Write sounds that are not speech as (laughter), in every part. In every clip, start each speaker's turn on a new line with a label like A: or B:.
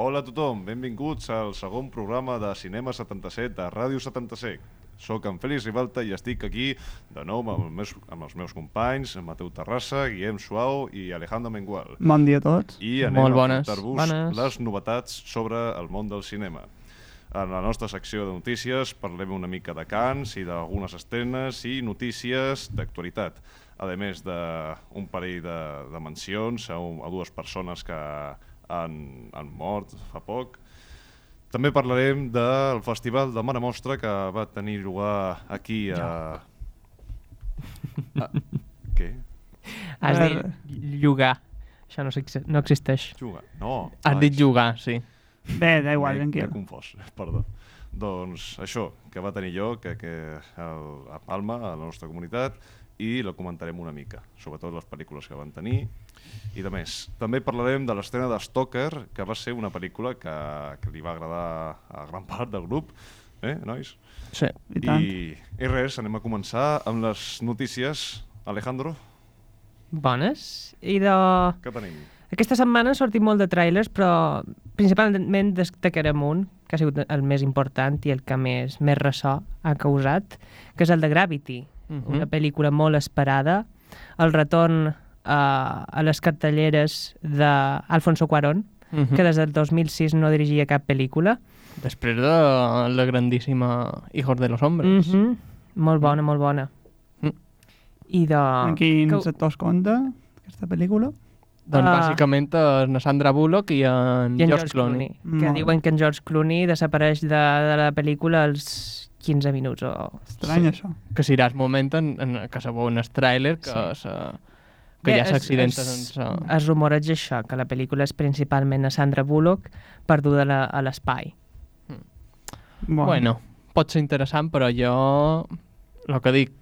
A: Hola a tothom, benvinguts al segon programa de Cinema 77 de Ràdio 77. Soc en Félix Ribalta i estic aquí de nou amb els meus, amb els meus companys, Mateu Terrassa, Guillem Suau i Alejandro Mengual.
B: Bon dia a tots.
A: I anem
C: Molt
A: a
C: bones.
A: contar-vos
C: Bones.
A: les novetats sobre el món del cinema. En la nostra secció de notícies parlem una mica de cants i d'algunes estrenes i notícies d'actualitat. A més d'un parell de, de mencions a, un, a dues persones que han, han mort fa poc. També parlarem del Festival de Mare Mostra que va tenir llogar aquí a... a... Què?
C: Has dit llogar. Això no, no existeix.
A: Jugar? No.
C: Has
A: ai.
C: dit jugar, sí.
B: Bé, da igual,
A: M'he- M'he
B: tranquil.
A: confós, (laughs) perdó. Doncs això, que va tenir lloc que, que a Palma, a la nostra comunitat, i la comentarem una mica, sobretot les pel·lícules que van tenir i de més. També parlarem de l'estrena de Stoker, que va ser una pel·lícula que, que li va agradar a gran part del grup, eh, nois?
C: Sí.
B: I tant.
A: I, I res, anem a començar amb les notícies. Alejandro,
C: Bones. I de...
A: què tenim?
C: Aquesta setmana han sortit molt de trailers, però principalment destacarem un, que ha sigut el més important i el que més, més ressò ha causat, que és el de Gravity,
B: Mhm.
C: una pel·lícula molt esperada, el retorn a, a les cartelleres d'Alfonso Cuarón,
B: Mhm.
C: que des del 2006 no dirigia cap pel·lícula.
D: Després de la grandíssima Hijos de los Hombres.
C: Mm -hmm. Molt bona, molt bona.
D: Mm.
C: I de...
B: En quins
C: que-
B: sectors compta aquesta pel·lícula?
D: Doncs
C: Ah.
D: bàsicament és na Sandra Bullock i en,
C: I en
D: George Clooney.
C: Que
B: Molt
C: diuen que en George Clooney desapareix de, de la pel·lícula als 15 minuts o...
B: Estrany,
D: Sí.
B: això.
D: Que si iràs moment en, en, que se veu un tràiler que,
C: Sí.
D: sí. que
C: Bé,
D: ja
C: es-
D: s'accidenta
C: es-
D: sense...
C: Es rumoreja això, que la pel·lícula és principalment a Sandra Bullock perduda a la- a l'espai.
B: Bueno,
D: Bueno, pot ser interessant, però jo el que dic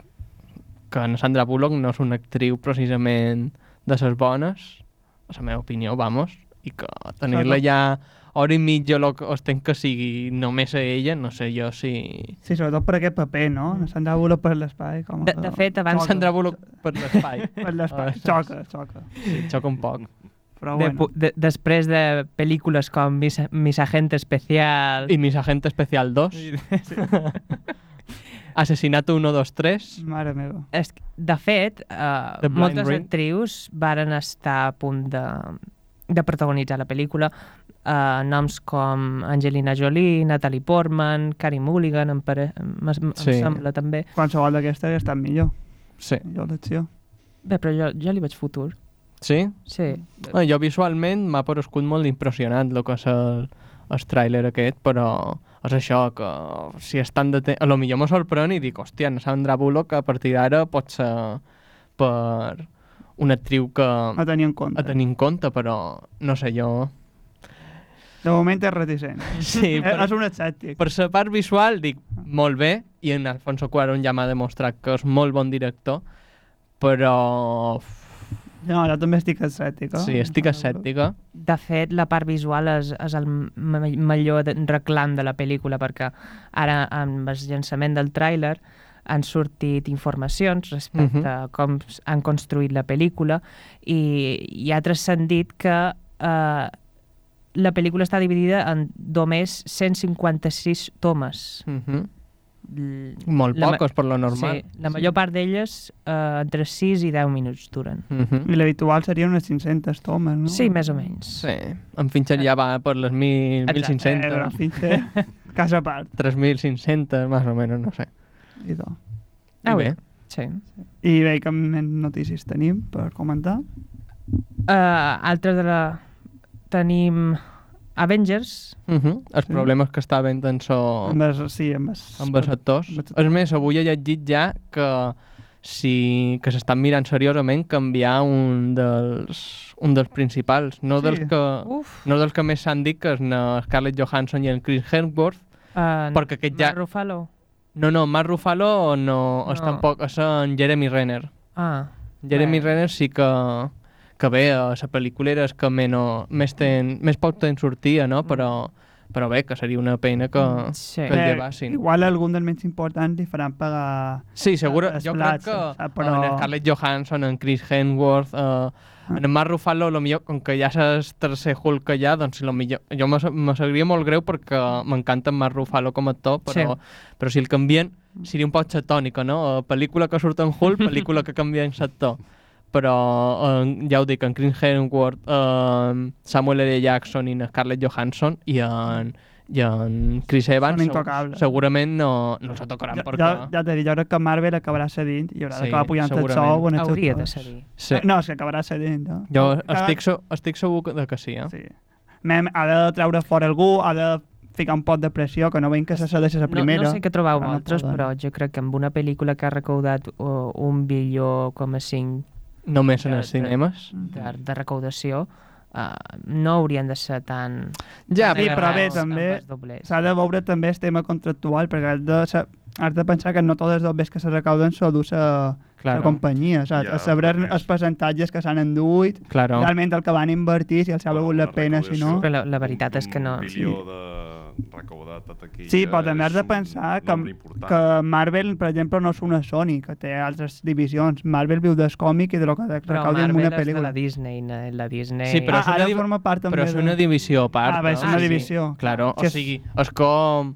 D: que en Sandra Bullock no és una actriu precisament de ses bones, la meva opinió, vamos, i que tenir-la ja hora i mitja o que estem que sigui només a ella, no sé jo si...
B: Sí, sobretot per aquest paper, no? No se'n deu per l'espai. com
C: De,
B: que-
C: de fet, abans...
B: Xoca.
D: Sandra Bullock per l'espai.
B: Per l'espai.
D: Ah,
B: Xoca, xoca.
D: Sí, xoca un poc.
B: Però
C: de,
B: bueno.
C: de, després de pel·lícules com Mis, Mis Agente Especial...
D: I Mis Agente Especial 2. (laughs) Asesinato 1, 2, 3.
B: Mare meva.
C: És, de fet, uh,
D: Blind
C: moltes
D: Ring.
C: actrius varen estar a punt de, de protagonitzar la pel·lícula. Uh, noms com Angelina Jolie, Natalie Portman, Carey Mulligan, em, pare... em, em
D: Sí.
C: sembla també.
B: Qualsevol d'aquesta hauria estat millor.
D: Sí.
B: Jo l'opció.
C: Bé, però jo, jo li veig futur.
D: Sí?
C: Sí.
D: Bueno, jo visualment m'ha parescut molt impressionant el que és el, el tràiler aquest, però és això, que si estan de temps... A lo millor me sorprèn i dic, hòstia, en Sandra Bullock a partir d'ara pot ser per una actriu que
B: A tenir en compte.
D: a tenir en compte, però no sé, jo...
B: De moment és reticent. (laughs)
D: Sí,
B: Eh,
D: per,
B: És un escèptic.
D: per la part visual dic, molt bé, i en Alfonso Cuarón ja m'ha demostrat que és molt bon director, però
B: No, jo també estic escèptica.
D: sí, estic escèptica.
C: De fet, la part visual és, és el millor reclam de la pel·lícula perquè ara, amb el llançament del tràiler, han sortit informacions respecte
D: Mhm.
C: a com han construït la pel·lícula i, i altres s'han dit que eh, la pel·lícula està dividida en només 156 tomes.
D: Uh -huh. Molt
C: la
D: poques per lo normal.
C: Sí, la major part d'elles eh, entre 6 i 10 minuts duren.
D: Uh -huh.
B: I l'habitual serien unes 500 tomes, no?
C: Sí, més o menys.
D: Sí, en Fincher ja va per les mil,
C: Exacte.
B: Eh, però
D: 1.500,
B: Fincher, (laughs) casa a part.
D: 3.500, més o menys, no sé.
B: I, tot.
D: I
C: Ah,
D: bé,
C: bé. Sí.
B: I bé, que més notícies tenim per comentar?
C: Uh, altres de la... Tenim Avengers.
D: uh -huh. els
B: Sí.
D: problemes que està havent en so...
B: Amb els, sí, amb els...
D: amb els actors.
B: amb els-
D: És més, avui he llegit ja que si que s'estan mirant seriosament canviar un dels, un dels principals, no,
B: Sí.
D: dels que,
C: Uf.
D: no dels que més s'han dit, que és na Scarlett Johansson i en Chris Hemsworth,
C: Uh,
D: perquè aquest ja...
C: Mark Ruffalo.
D: No, no, Mark Ruffalo no, no. és tampoc, és en Jeremy Renner.
C: Ah.
D: Jeremy
C: Bé.
D: Renner sí que, que bé, a la pel·lícula és que menys, més, ten, més poc temps sortia, no? però, Però bé, que seria una pena que,
C: Sí.
D: que el
B: Eh,
D: llevassin.
B: Igual algun dels menys importants li faran pagar...
D: Sí, segura,
B: els
D: jo
B: plats,
D: crec que
B: saps? Però-
D: en Scarlett Johansson, en Chris Hemsworth, eh, en en Mark Ruffalo, lo millor, com que ja és el tercer Hulk que hi ha, doncs lo millor... Jo me, sabria molt greu perquè m'encanta en Mark Ruffalo com a actor, però,
C: Sí.
D: però si el canvien seria un poc tònica, no? Eh, Pel·lícula que surt en Hulk, pel·lícula que canvien l'actor. Però eh, ja ho dic, en Chris Hemsworth, eh, Samuel L. Jackson i en Scarlett Johansson i en, i en Chris Evans
B: Són
D: segur-
B: intocables.
D: segurament no, no els tocaran
B: Ja,
D: perquè...
B: ja, ja t'he dit, jo crec que Marvel acabarà cedint i haurà
D: Sí,
B: d'acabar pujant el sou
C: Hauria de cedir.
D: Sí.
B: No, és que acabarà cedint. No?
D: Jo estic, se estic segur de que sí, eh?
B: Sí. Mem, ha de treure fora algú, ha de ficar un pot de pressió, que no veiem que se cedeixi la primera.
C: No, no sé què
B: no
C: vosaltres,
B: poden.
C: però jo crec que amb una pel·lícula que ha recaudat uh, un bilió com a cinc
D: Només en
C: de-
D: els cinemes.
C: de, de recaudació, uh, no haurien de ser tan...
D: Ja,
C: tan
B: Sí, però bé, també. S'ha de veure també el tema contractual, perquè has de, has de pensar que no tots els dobbers que se recauden s'ho du la,
D: Claro.
B: la companyia, saps?
A: Ja,
B: a saber els percentatges que s'han enduit,
D: Claro.
B: realment el que van invertir, si els ha valgut la
A: Una
B: pena, si no...
C: Però la, la veritat és que no...
A: Un bilió de recaudat a taquilla.
B: Sí, però també has de pensar que, que Marvel, per exemple, no és una Sony, que té altres divisions. Marvel viu del còmic i de lo que
C: Però
B: recaudi en
C: Marvel
B: una
C: és de
B: pel·lícula.
C: la Disney, no? la Disney...
D: Sí, però
B: ah,
D: és una
B: ara
D: div-
B: forma part també
D: Però és
B: de-
D: una divisió a part.
B: Ah, va, és una
C: sí.
B: divisió.
D: Claro,
B: Sí,
D: o sigui, és com...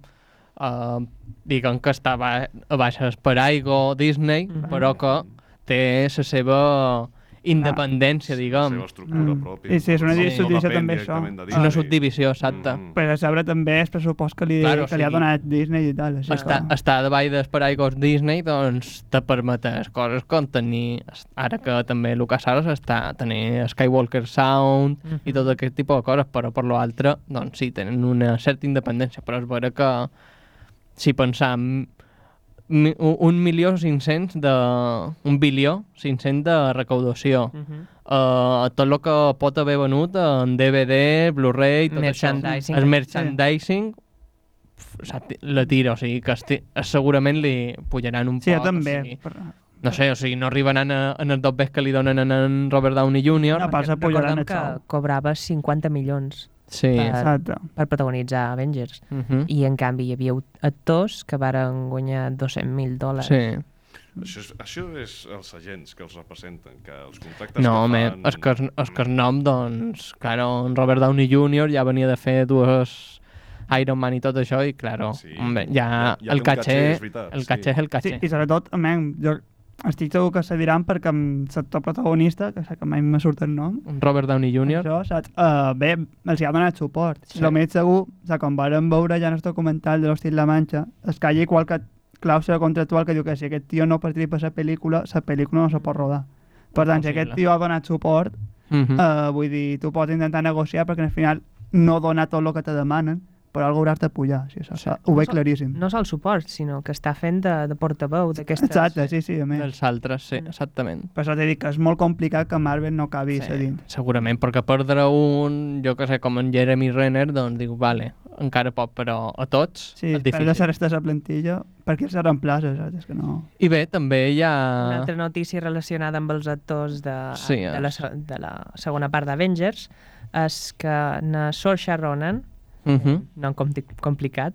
D: Uh, diguem que està ba a baixes per Aigo Disney,
C: Mhm.
D: però que té la seva independència,
A: La
D: diguem.
A: seva estructura
B: Mm.
A: pròpia.
B: I sí, és una
A: No- no
B: subdivisió
A: depèn
B: també, això.
D: És una subdivisió, exacte.
A: Mm.
B: Per a també el pressupost que li,
D: Claro,
B: que li ha donat Disney i tal. Així
D: Està,
B: que...
D: estar davall dels paraigos Disney doncs te permetes coses com tenir ara que també Lucas Arts està tenir Skywalker Sound
C: Mhm.
D: i tot aquest tipus de coses però per l'altre doncs sí, tenen una certa independència però és vera que si pensam mi- un milió cinc-cents de... un bilió cinc-cents de recaudació
C: Mhm.
D: uh, tot el que pot haver venut en DVD, Blu-ray, tot això.
C: Merchandising.
D: El merchandising ti- la tira, o sigui que esti, segurament li pujaran un
B: Sí,
D: poc.
B: també.
D: O sigui,
B: però-
D: no sé, o sigui, no arribaran a, en els dobbers que li donen en, en Robert Downey Jr.
B: No, pas el
C: que cobrava 50 milions
D: Sí.
C: per,
B: Exacte.
C: per protagonitzar Avengers.
D: Uh -huh.
C: I en canvi hi havia actors que varen guanyar 200.000 dòlars.
D: Sí.
A: Això és, això és els agents que els representen, que els contractes
D: No,
A: que
D: home,
A: fan...
D: és que, és que el nom, doncs, claro, en Robert Downey Jr. ja venia de fer dues Iron Man i tot això, i claro,
A: Sí,
D: home, ja,
A: ja- ja
D: el
A: caché,
D: caché,
A: és veritat,
D: el
A: sí.
D: caché és el
B: Sí,
D: caché.
B: i sobretot, man, jo estic segur que se diran perquè amb sector protagonista, que sé que mai me surt el nom,
D: Robert Downey Jr.
B: això, saps? Uh, bé, els hi ha donat suport.
D: Sí.
B: El més segur, sigui, quan vàrem veure ja en el documental de l'Hostil La Manxa, es que hi ha qualque clàusula contractual que diu que si aquest tio no participa a la pel·lícula, la pel·lícula no se pot rodar. Per tant, si aquest tio ha donat suport,
D: Mhm.
B: uh, vull dir, tu pots intentar negociar perquè al final no dona tot el que te demanen, però algú hauràs de pujar. Sí, això,
D: Sí.
B: sí. Ho veig
C: No,
B: claríssim.
C: No sol suport, sinó que està fent de, de portaveu d'aquestes...
B: Exacte, sí, sí, a més.
D: Dels altres, sí, exactament.
B: Per això t'he dit que és molt complicat que Marvel no acabi sí. cedint.
D: segurament, perquè perdre un, jo que sé, com en Jeremy Renner, doncs dic, vale, encara pot, però a tots
B: Sí,
D: és difícil.
B: ser esta la plantilla, perquè els reemplaça, saps? És que no...
D: I bé, també hi
C: Una
D: ha...
C: altra notícia relacionada amb els actors de,
D: Sí,
C: de, la,
D: és.
C: se- de la segona part d'Avengers és que na Saoirse Ronan,
D: Uh -huh.
C: nom com complicat,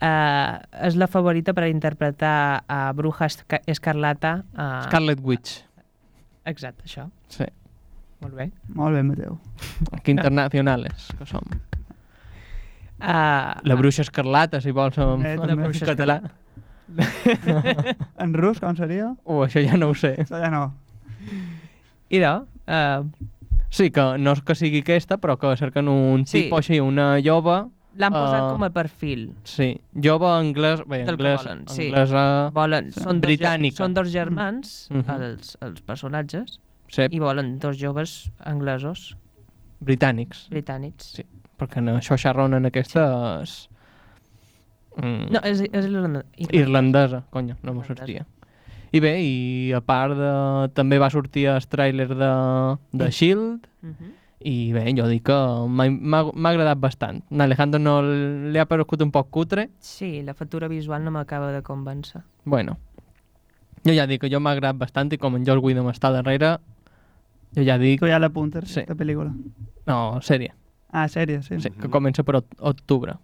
C: eh, és la favorita per interpretar a Bruja Esca- Escarlata. A...
D: Scarlet Witch.
C: Exacte, això.
D: Sí.
C: Molt bé.
B: Molt bé, Mateu.
D: Que internacionales que som.
C: Uh,
D: La bruixa escarlata, si vols, en,
B: Eh,
D: en
B: també. (laughs)
D: català.
B: En rus, com seria?
D: O això ja no ho sé.
B: Això ja no.
C: Idò, uh,
D: Sí, que no és que sigui aquesta, però que cerquen un
C: Sí.
D: tipus així, una jove...
C: l'han posat
D: Ah.
C: com a perfil.
D: Sí, jove anglès... Bé,
C: Del
D: anglès,
C: volen, sí.
D: anglesa...
C: Volen, són, dos,
D: Britànica.
C: ge- són dos germans,
D: Mhm.
C: els, els personatges,
D: Sí,
C: i volen dos joves anglesos,
D: britànics.
C: britànics.
D: Sí. Perquè en això Sharon en aquesta és... Mm,
C: No, és, és irlanda-
D: irlandesa, conya, no m'ho
C: Irlandesa.
D: sortia. I bé, i a part de... també va sortir el tràiler de, de S.H.I.E.L.D.
C: Mhm.
D: i bé, jo dic que m'ha agradat bastant. A Alejandro no li ha paregut un poc cutre,
C: Sí, la factura visual no m'acaba de convèncer.
D: bueno. Jo ja dic que jo m'ha agradat bastant i com en Joel Whedon està darrere, jo ja dic...
B: Tu ja l'apuntes,
D: Sí.
B: sí. la pel·lícula.
D: No, sèrie.
B: Ah, sèrie, sí.
D: sí, que comença per oct- octubre.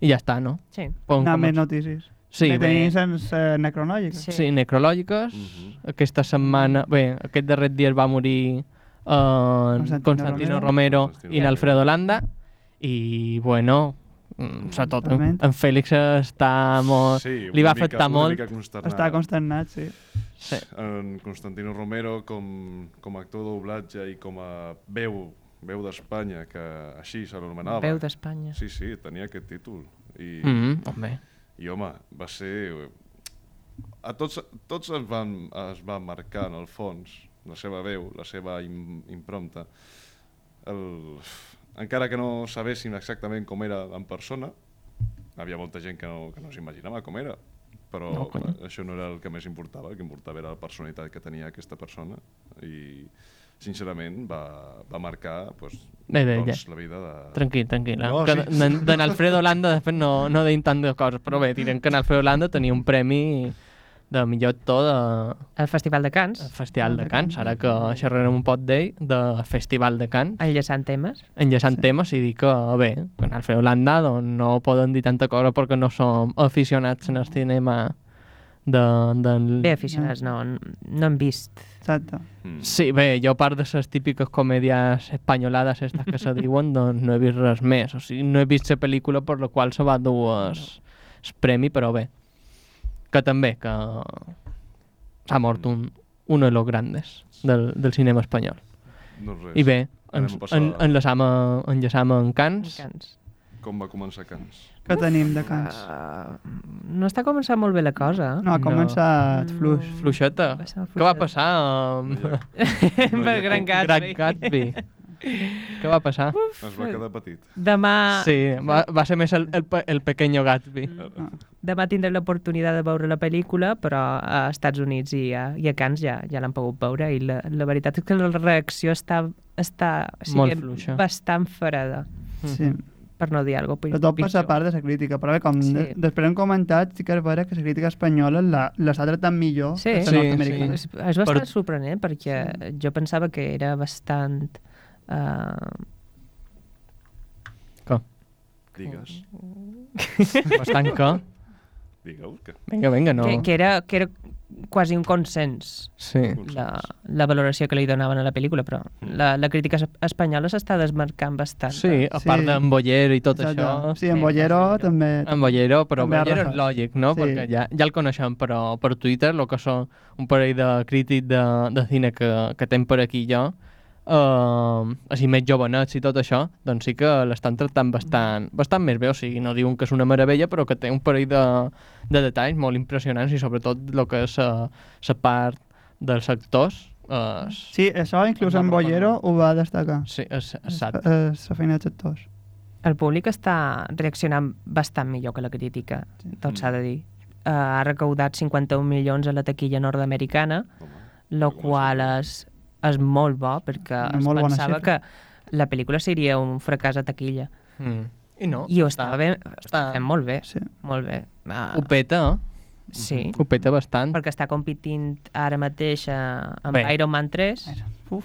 D: I ja està, no?
C: Sí.
D: Podem
B: Anar més notícies.
D: Sí,
B: que
D: bé,
B: tenim sense necronògiques.
C: Sí.
D: sí, necrològiques.
A: Mhm.
D: Aquesta setmana, bé, aquest darrer dia va morir eh,
B: Constantino
D: Constantino
B: Romero.
D: Romero i l'Alfredo Landa i, bueno, mm, sobretot en, en Fèlix està molt...
A: Sí,
D: li va
A: mica-
D: afectar molt.
A: consternat.
B: Està consternat, sí.
D: Sí.
A: En Constantino Romero, com, com a actor de doblatge i com a veu, veu d'Espanya, que així se l'anomenava.
C: Veu d'Espanya.
A: Sí, sí, tenia aquest títol. I,
D: Mm -hmm, home,
A: i home, va ser... A tots, tots es, van, es van marcar, en el fons, la seva veu, la seva im, imprompta. El... Encara que no sabéssim exactament com era en persona, havia molta gent que no, que no s'imaginava com era, però
D: No,
A: això no era el que més importava, el que importava era la personalitat que tenia aquesta persona i sincerament va, va marcar pues,
D: Bé, bé,
A: doncs,
D: ja.
A: la vida de...
D: tranquil, tranquil.
A: No,
D: No, que
A: sí.
D: d'en- Alfredo Landa, de fet, no, no deim tant de coses, però bé, direm que en Alfredo Landa tenia un premi de millor actor de,
C: El Festival de Cants,
D: del Festival de Cants, ara que xerrarem un pot d'ell, de Festival de Cants,
C: enllaçant temes.
D: enllaçant sí. temes i dir que, bé, en Alfredo Landa doncs, no poden dir tanta cosa perquè no som aficionats en el cinema de, de...
C: Bé aficionats, no, no hem vist.
B: Exacte.
A: Mm.
D: Sí, bé, jo a part de les típiques comèdies espanyolades estas que se (laughs) diuen, doncs no he vist res més. O sigui, no he vist la pel·lícula per la qual se va dur el, el premi, però bé. Que també, que s'ha mort un, uno de los grandes del, del cinema espanyol.
A: Doncs res.
D: I bé, ens, en, enlaçam, a, enllaçam en Cans.
C: Cants.
A: Com va començar Cans?
B: Què tenim de cants?
C: Uh, no està començant molt bé la cosa.
B: No, ha
D: no.
B: començat fluix.
D: Fluixeta.
C: Bastant
D: Què va
C: fluixeta.
D: passar amb
A: No
C: per Gran Gatsby.
D: Gran Gatsby? Què va passar? (laughs)
A: Es va quedar petit.
C: Demà,
D: Sí, va, va ser més el, el, el pequeño Gatsby.
C: demà tindrem l'oportunitat de veure la pel·lícula, però a Estats Units i a, i a Cans ja, ja l'han pogut veure i la, la veritat és que la reacció està, està o sigui,
D: Molt fluixa.
C: bastant farada,
B: Sí.
C: Per no dir alguna cosa
B: Però tot passa a part de la crítica, però bé, com
C: Sí.
B: sí. després hem comentat, sí que és vera que la crítica espanyola la- l'està tractant millor
C: Sí.
B: que la
D: Sí,
B: nord-americana.
C: És, és bastant
D: Per-
C: sorprenent perquè jo pensava que era bastant... Uh,
D: Que?
A: Digues. (laughs)
D: Bastant que...
A: Digueu que...
D: Vinga, vinga, no.
C: que, que, era, que era quasi un consens
D: Sí.
C: la, la valoració que li donaven a la pel·lícula, però la, la crítica es- espanyola s'està desmarcant bastant.
D: Sí, a part
B: Sí.
D: d'en Bollero i tot
B: Exacte.
D: això.
B: Sí, en Bollero
C: sí.
B: també...
D: En Bollero, però
B: També
D: Bollero és lògic, no?
B: Sí.
D: Perquè ja, ja el coneixem, però per Twitter, el que són un parell de crítics de, de cine que, que tem per aquí jo, uh, així més jovenets i tot això, doncs sí que l'estan tractant bastant, bastant més bé, o sigui, no diuen que és una meravella, però que té un parell de, de detalls molt impressionants i sobretot el que és la part dels actors. Uh,
B: Sí, això inclús en Bollero ho va destacar.
D: sí.
B: Eh, La feina dels actors.
C: El públic està reaccionant bastant millor que la crítica, tot s'ha de dir. Uh, ha recaudat 51 milions a la taquilla nord-americana, lo qual és, és molt bo, perquè es
B: molt
C: pensava que la pel·lícula seria un fracàs a taquilla.
D: Mm. I no.
C: I ho estava bé,
D: està-
C: està fent molt bé,
B: Sí.
C: molt bé. Uh,
D: Ho peta, eh?
C: sí,
D: Ho peta bastant.
C: perquè està competint ara mateix uh, amb
D: Bé.
C: Iron Man 3,
B: Uf.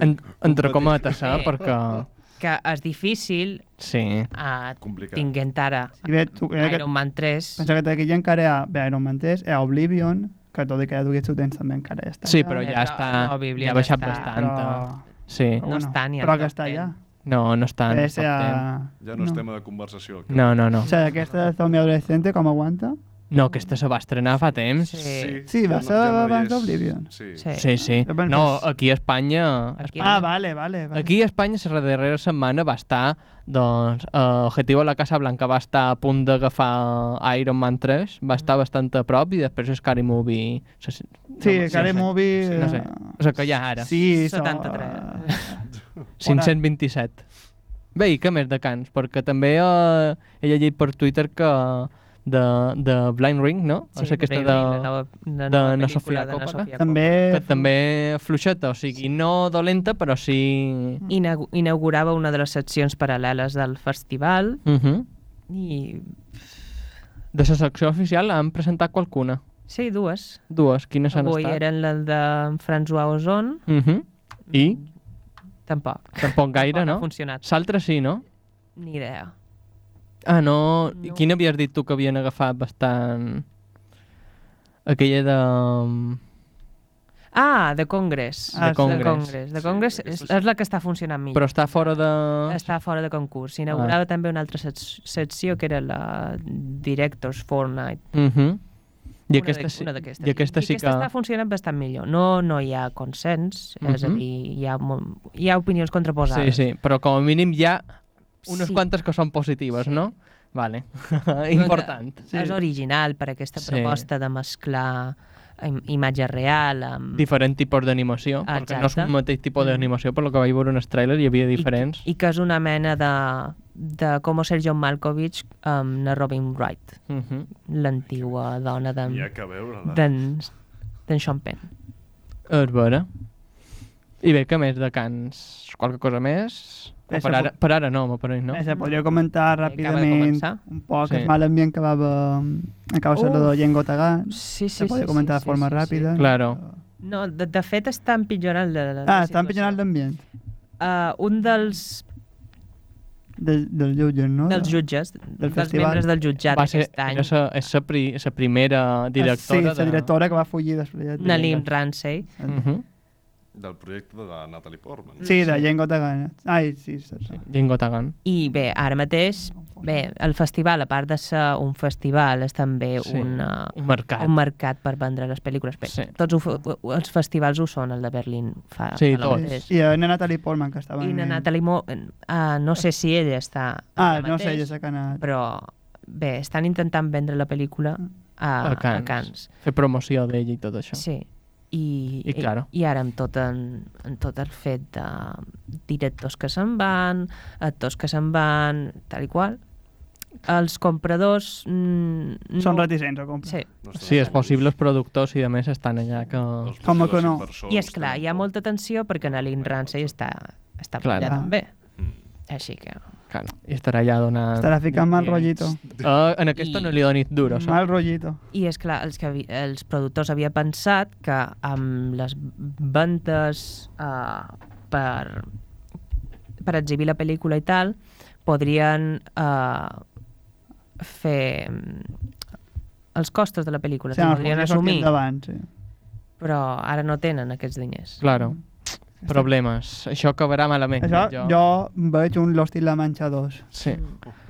D: En, entre cometes, eh?
C: Sí.
D: Perquè...
C: que és difícil
D: Sí.
C: uh,
A: Complicat.
C: tinguent ara
B: I bé, tu, eh, que,
C: Iron Man 3
B: pensa que aquí encara hi ha bé, Iron Man 3, hi ha Oblivion, que tot i que ja dugués seu temps també encara ja està.
D: Sí, però ja
C: No,
D: està...
C: no, Bíblia
D: ja ha
C: no
D: baixat
C: està,
D: bastant.
B: Però,
D: Sí.
C: No està ni
B: Però que està allà.
D: No, no està.
A: Ja no, és tema de conversació. el
D: No, no, no.
B: O sigui, aquesta de Zombie Adolescente, com aguanta?
D: No, aquesta se va estrenar fa temps.
C: Sí.
B: Sí, va ser
A: ja
B: abans
A: és.
B: d'Oblivion.
A: Sí.
C: Sí.
D: Sí, sí. No, aquí a Espanya...
C: Aquí-
B: Ah, vale, vale. vale.
D: Aquí a Espanya la darrera setmana va estar, doncs, eh, Objectiu a la Casa Blanca va estar a punt d'agafar Iron Man 3, va estar bastant a prop i després Scary Movie... se-
B: Sí,
D: no,
B: Scary
D: no sé.
B: Movie...
D: Sí, no sé. O sigui que ja ara.
B: Sí,
C: 73.
B: so-
D: 527. Bé, i què més de Cans? Perquè també eh, he llegit per Twitter que de, de Blind Ring, no? o sigui, aquesta de,
C: Ring, la nova, la
D: de na Sofia
C: de
D: Coppola.
C: Sofia
B: També...
D: que també fluixeta, o sigui, no dolenta, però sí...
C: Inau- inaugurava una de les seccions paral·leles del festival
D: Uh -huh.
C: i...
D: De la secció oficial han presentat qualcuna.
C: Sí, dues.
D: Dues. Quines han
C: Avui
D: estat?
C: eren la de François Ozon,
D: Uh -huh. I?
C: Tampoc.
D: Tampoc gaire,
C: Tampoc
D: no?
C: ha funcionat.
D: L'altre sí, no?
C: Ni idea.
D: Ah, no.
C: No.
D: Quina havies dit tu que havien agafat bastant... Aquella de...
C: Ah, de Congress.
B: Ah,
D: de Congress.
C: De Congress. De
A: Sí,
C: Congress és,
A: aquesta sí.
C: és la que està funcionant millor.
D: Però està fora de...
C: Està fora de concurs. S'inaugurava també una altra sec- secció que era la Directors Fortnite.
D: Uh -huh. I
C: Una
D: aquesta,
C: de-
D: sí,
C: una d'aquestes.
D: I aquesta
C: I
D: sí que...
C: aquesta està funcionant bastant millor. No, no hi ha consens, és a
D: Mhm.
C: dir, hi ha, mo- hi ha opinions
D: Sí,
C: contraposades.
D: sí, però com a mínim hi ha unes
C: Sí.
D: quantes que són positives,
C: Sí.
D: no? Vale. (laughs) Important.
C: que És original per aquesta
D: Sí.
C: proposta de mesclar im imatge real amb...
D: Diferent tipus d'animació, perquè no és un mateix tipus d'animació, per lo que vaig veure en el trailer hi havia diferents.
C: I, I que és una mena de, de com ser John Malkovich amb la Robin Wright,
D: Uh -huh.
C: l'antigua dona d'en
A: ha que veure-la.
C: d'en Sean Penn.
D: És vera. I bé, que més de cants? Qualque cosa més? Per, ara, per ara no, m'apareix, no?
B: No? Se podria comentar
C: de
B: ràpidament un poc
D: Sí.
B: el mal ambient que va haver a causa
C: Uf.
B: de Yengo Tagan.
C: Sí, sí,
B: se podria
C: sí,
B: comentar
C: sí,
B: de forma
C: sí, sí,
B: ràpida.
D: Claro.
C: No, de, de fet està empitjorant la, la,
B: Ah,
C: la
B: està empitjorant l'ambient
C: Uh, un dels,
B: del, del jutge, no?
C: dels jutges, dels
B: festival.
C: membres del jutjat
D: Va ser,
C: aquest any,
D: era sa, és la pri, sa primera directora
B: Ah, Sí, la directora que va fugir després. de-
C: Nalim Ramsey,
D: De... Uh -huh.
A: Del projecte de Natalie Portman.
B: Sí, de Yengo Tagan. Ai, sí, sí. sí.
D: Jingo Tagan.
C: i bé, ara mateix, bé, el festival, a part de ser un festival, és també
D: Sí,
C: una,
D: un mercat.
C: un mercat per vendre les pel·lícules. Bé,
D: Sí.
C: Tots ho, els festivals ho són, el de Berlín fa,
D: Sí, tots.
B: I la Natalie Portman, que estava...
C: I
B: en
C: Natalie Mo, uh, no sé si ella està
B: Ah, no sé,
C: mateix,
B: ja sé que ha anat.
C: però bé, estan intentant vendre la pel·lícula a,
D: A Cannes.
C: a Cannes.
D: Fer promoció d'ella i tot això.
C: Sí. I,
D: I claro.
C: i ara amb tot, en, en tot el fet de directors que se'n van, actors que se'n van, tal i qual, els compradors... Mm,
B: Són
C: no,
B: reticents a comprar.
C: Sí.
A: No
D: Sí, els
A: segurs.
D: possibles productors i de més estan allà que...
A: Els
B: Com que no?
C: I és clar, hi ha molta tensió perquè Naline Ramsey està, està
D: Clar.
C: allà també.
A: Mm.
C: Així que...
D: Claro, i estarà allà donant...
B: Estarà ficant mal rotllito.
D: Uh, en aquesta
C: I-
D: no li donis duro?
B: Mal rotllito.
C: I és clar, els, que, els productors havia pensat que amb les ventes uh, per, per exhibir la pel·lícula i tal, podrien uh, fer mm, els costos de la pel·lícula,
B: Sí,
C: podrien assumir,
B: endavant, sí.
C: però ara no tenen aquests diners.
D: Claro. Problemes. Això acabarà malament.
B: Això,
D: jo.
B: jo veig un Lost in la Mancha 2.
D: Sí.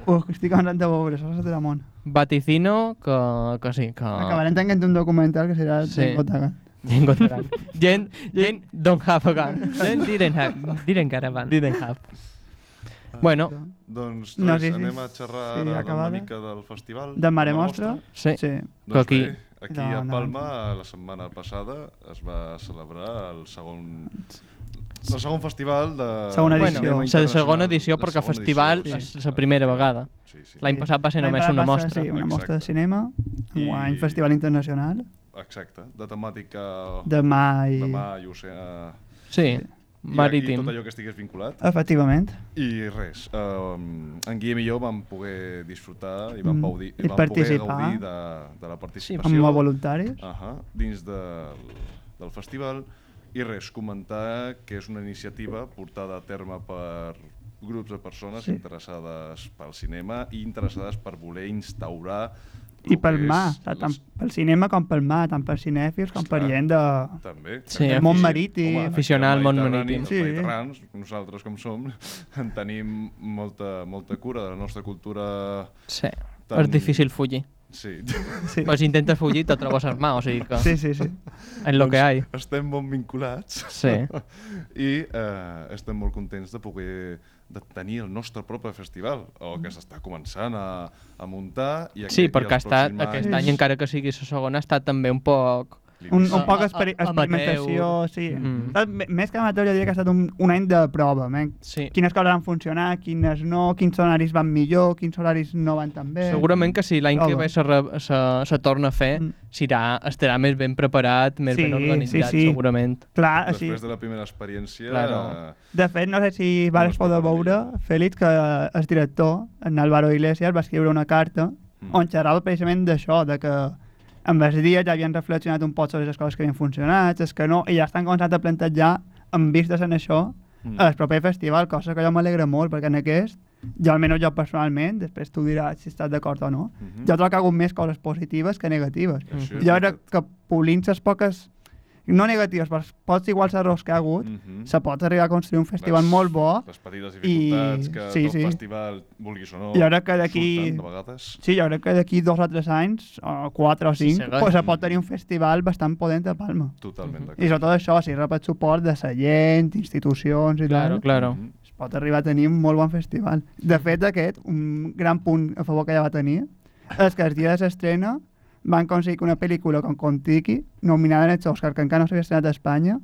B: Uf, estic cansat de veure, això és de món.
D: Vaticino que, que sí, que...
B: Acabarem tenint un documental que serà
D: Sí.
B: sí. Gotaga.
D: Gent Gotagan. Gent, gent don't have a gun.
C: Then didn't have, didn't get a van.
D: Didn't have. Bueno,
A: Doncs
B: No,
A: res,
B: sí, sí.
A: anem a xerrar
B: Sí,
A: ara
B: acabada.
A: una mica del festival.
B: De Mare Mostra.
D: sí.
B: Sí.
A: Doncs
D: aquí-
A: Bé, aquí
B: No,
A: a
B: no.
A: Palma, la setmana passada, es va celebrar el segon, el segon festival de...
B: Segona
A: de
B: edició.
D: Bueno, la segona edició
A: La
D: perquè
A: segona
D: festival
A: edició,
D: és la primera vegada.
A: Sí, sí.
D: L'any
B: Sí.
D: passat va ser només una mostra.
B: Sí, una mostra de cinema,
A: I-
B: un festival internacional,
A: Exacte, de temàtica
B: de mà i...
A: de mar i oceà...
D: Sí,
A: I,
D: marítim.
A: I tot allò que estigués vinculat.
B: Efectivament.
A: I res, eh, en Guillem i jo vam poder disfrutar i vam,
B: Mm.
A: paudir,
B: I
A: vam poder
B: participar.
A: gaudir de, de la participació
B: Amb a voluntaris.
A: uh dins de, del festival i res, comentar que és una iniciativa portada a terme per grups de persones
B: Sí.
A: interessades pel cinema i interessades per voler instaurar
B: I pel mà,
A: és
B: tant pel cinema com pel mar, tant per cinèfils com per gent de...
A: també.
D: Sí,
A: també
D: el
B: món marítim.
A: Home,
D: Aficionar al món marítim.
B: Sí.
A: nosaltres com som, (laughs) en tenim molta, molta cura de la nostra cultura.
D: Sí,
A: Tan-
D: és difícil fugir.
A: Sí.
B: Sí,
D: Pues intentes fugir te trobes armat, o sigui que
B: sí, sí. sí.
D: en lo que hay.
A: Estem molt vinculats
D: Sí. (laughs)
A: i eh, estem molt contents de poder de tenir el nostre propi festival, o que s'està començant a, a muntar. I
D: Sí,
A: aquest- i
D: perquè ha
A: els
D: estat, aquest any, encara que sigui la segona, ha estat també un poc...
B: Un, un poc
D: amateur.
B: experimentació, sí.
D: Mm.
B: Mm. Més que amateur, jo diria que ha estat un, un any de prova. Men.
D: Sí.
B: Quines coses van funcionar, quines no, quins horaris van millor, quins horaris no van tan bé.
D: Segurament que si l'any que ve se, re- se, se torna a fer,
B: Mm.
D: serà, estarà més ben preparat, més
B: Sí,
D: ben organitzat,
B: sí, sí.
D: segurament.
B: Clar, així.
A: Després de la primera experiència...
D: Claro.
A: eh,
B: De fet, no sé si vas
A: es
B: poder veure. Fèlix, que el director, en Álvaro Iglesias, va escriure una carta
A: Mm.
B: on xerrava precisament d'això, de que amb els dies ja havien reflexionat un poc sobre les coses que havien funcionat, les que no, i ja estan començant a plantejar, amb vistes en això,
A: Mm.
B: el proper festival, cosa que jo m'alegra molt, perquè en aquest, jo almenys jo personalment, després tu diràs si estàs d'acord o no,
A: Mhm.
B: jo trobo que hi ha hagut més coses positives que negatives.
A: Això és
B: Jo crec que polint les poques, no negatives, però pots iguals errors que ha hagut,
A: Mhm.
B: se pot arribar a construir un festival
A: Les-
B: molt bo
A: Les petites
B: i-
A: dificultats que
B: sí,
A: tot
B: sí.
A: festival, vulguis o no,
B: Jo crec que d'aquí-
A: surten de vegades.
B: Sí, jo crec que d'aquí dos o tres anys, o quatre o
D: Sí,
B: cinc,
D: segon.
B: pues, se pot tenir un festival bastant potent a Palma.
A: Totalment
B: I
A: d'acord.
B: sobretot això, si rep el suport de la gent, institucions i
D: Claro,
B: tal,
D: claro.
A: Mhm.
B: es pot arribar a tenir un molt bon festival. De fet, aquest, un gran punt a favor que ja va tenir, és que el dia de l'estrena van aconseguir que una pel·lícula com Contiki, nominada en els Oscar, que encara no s'havia estrenat a Espanya,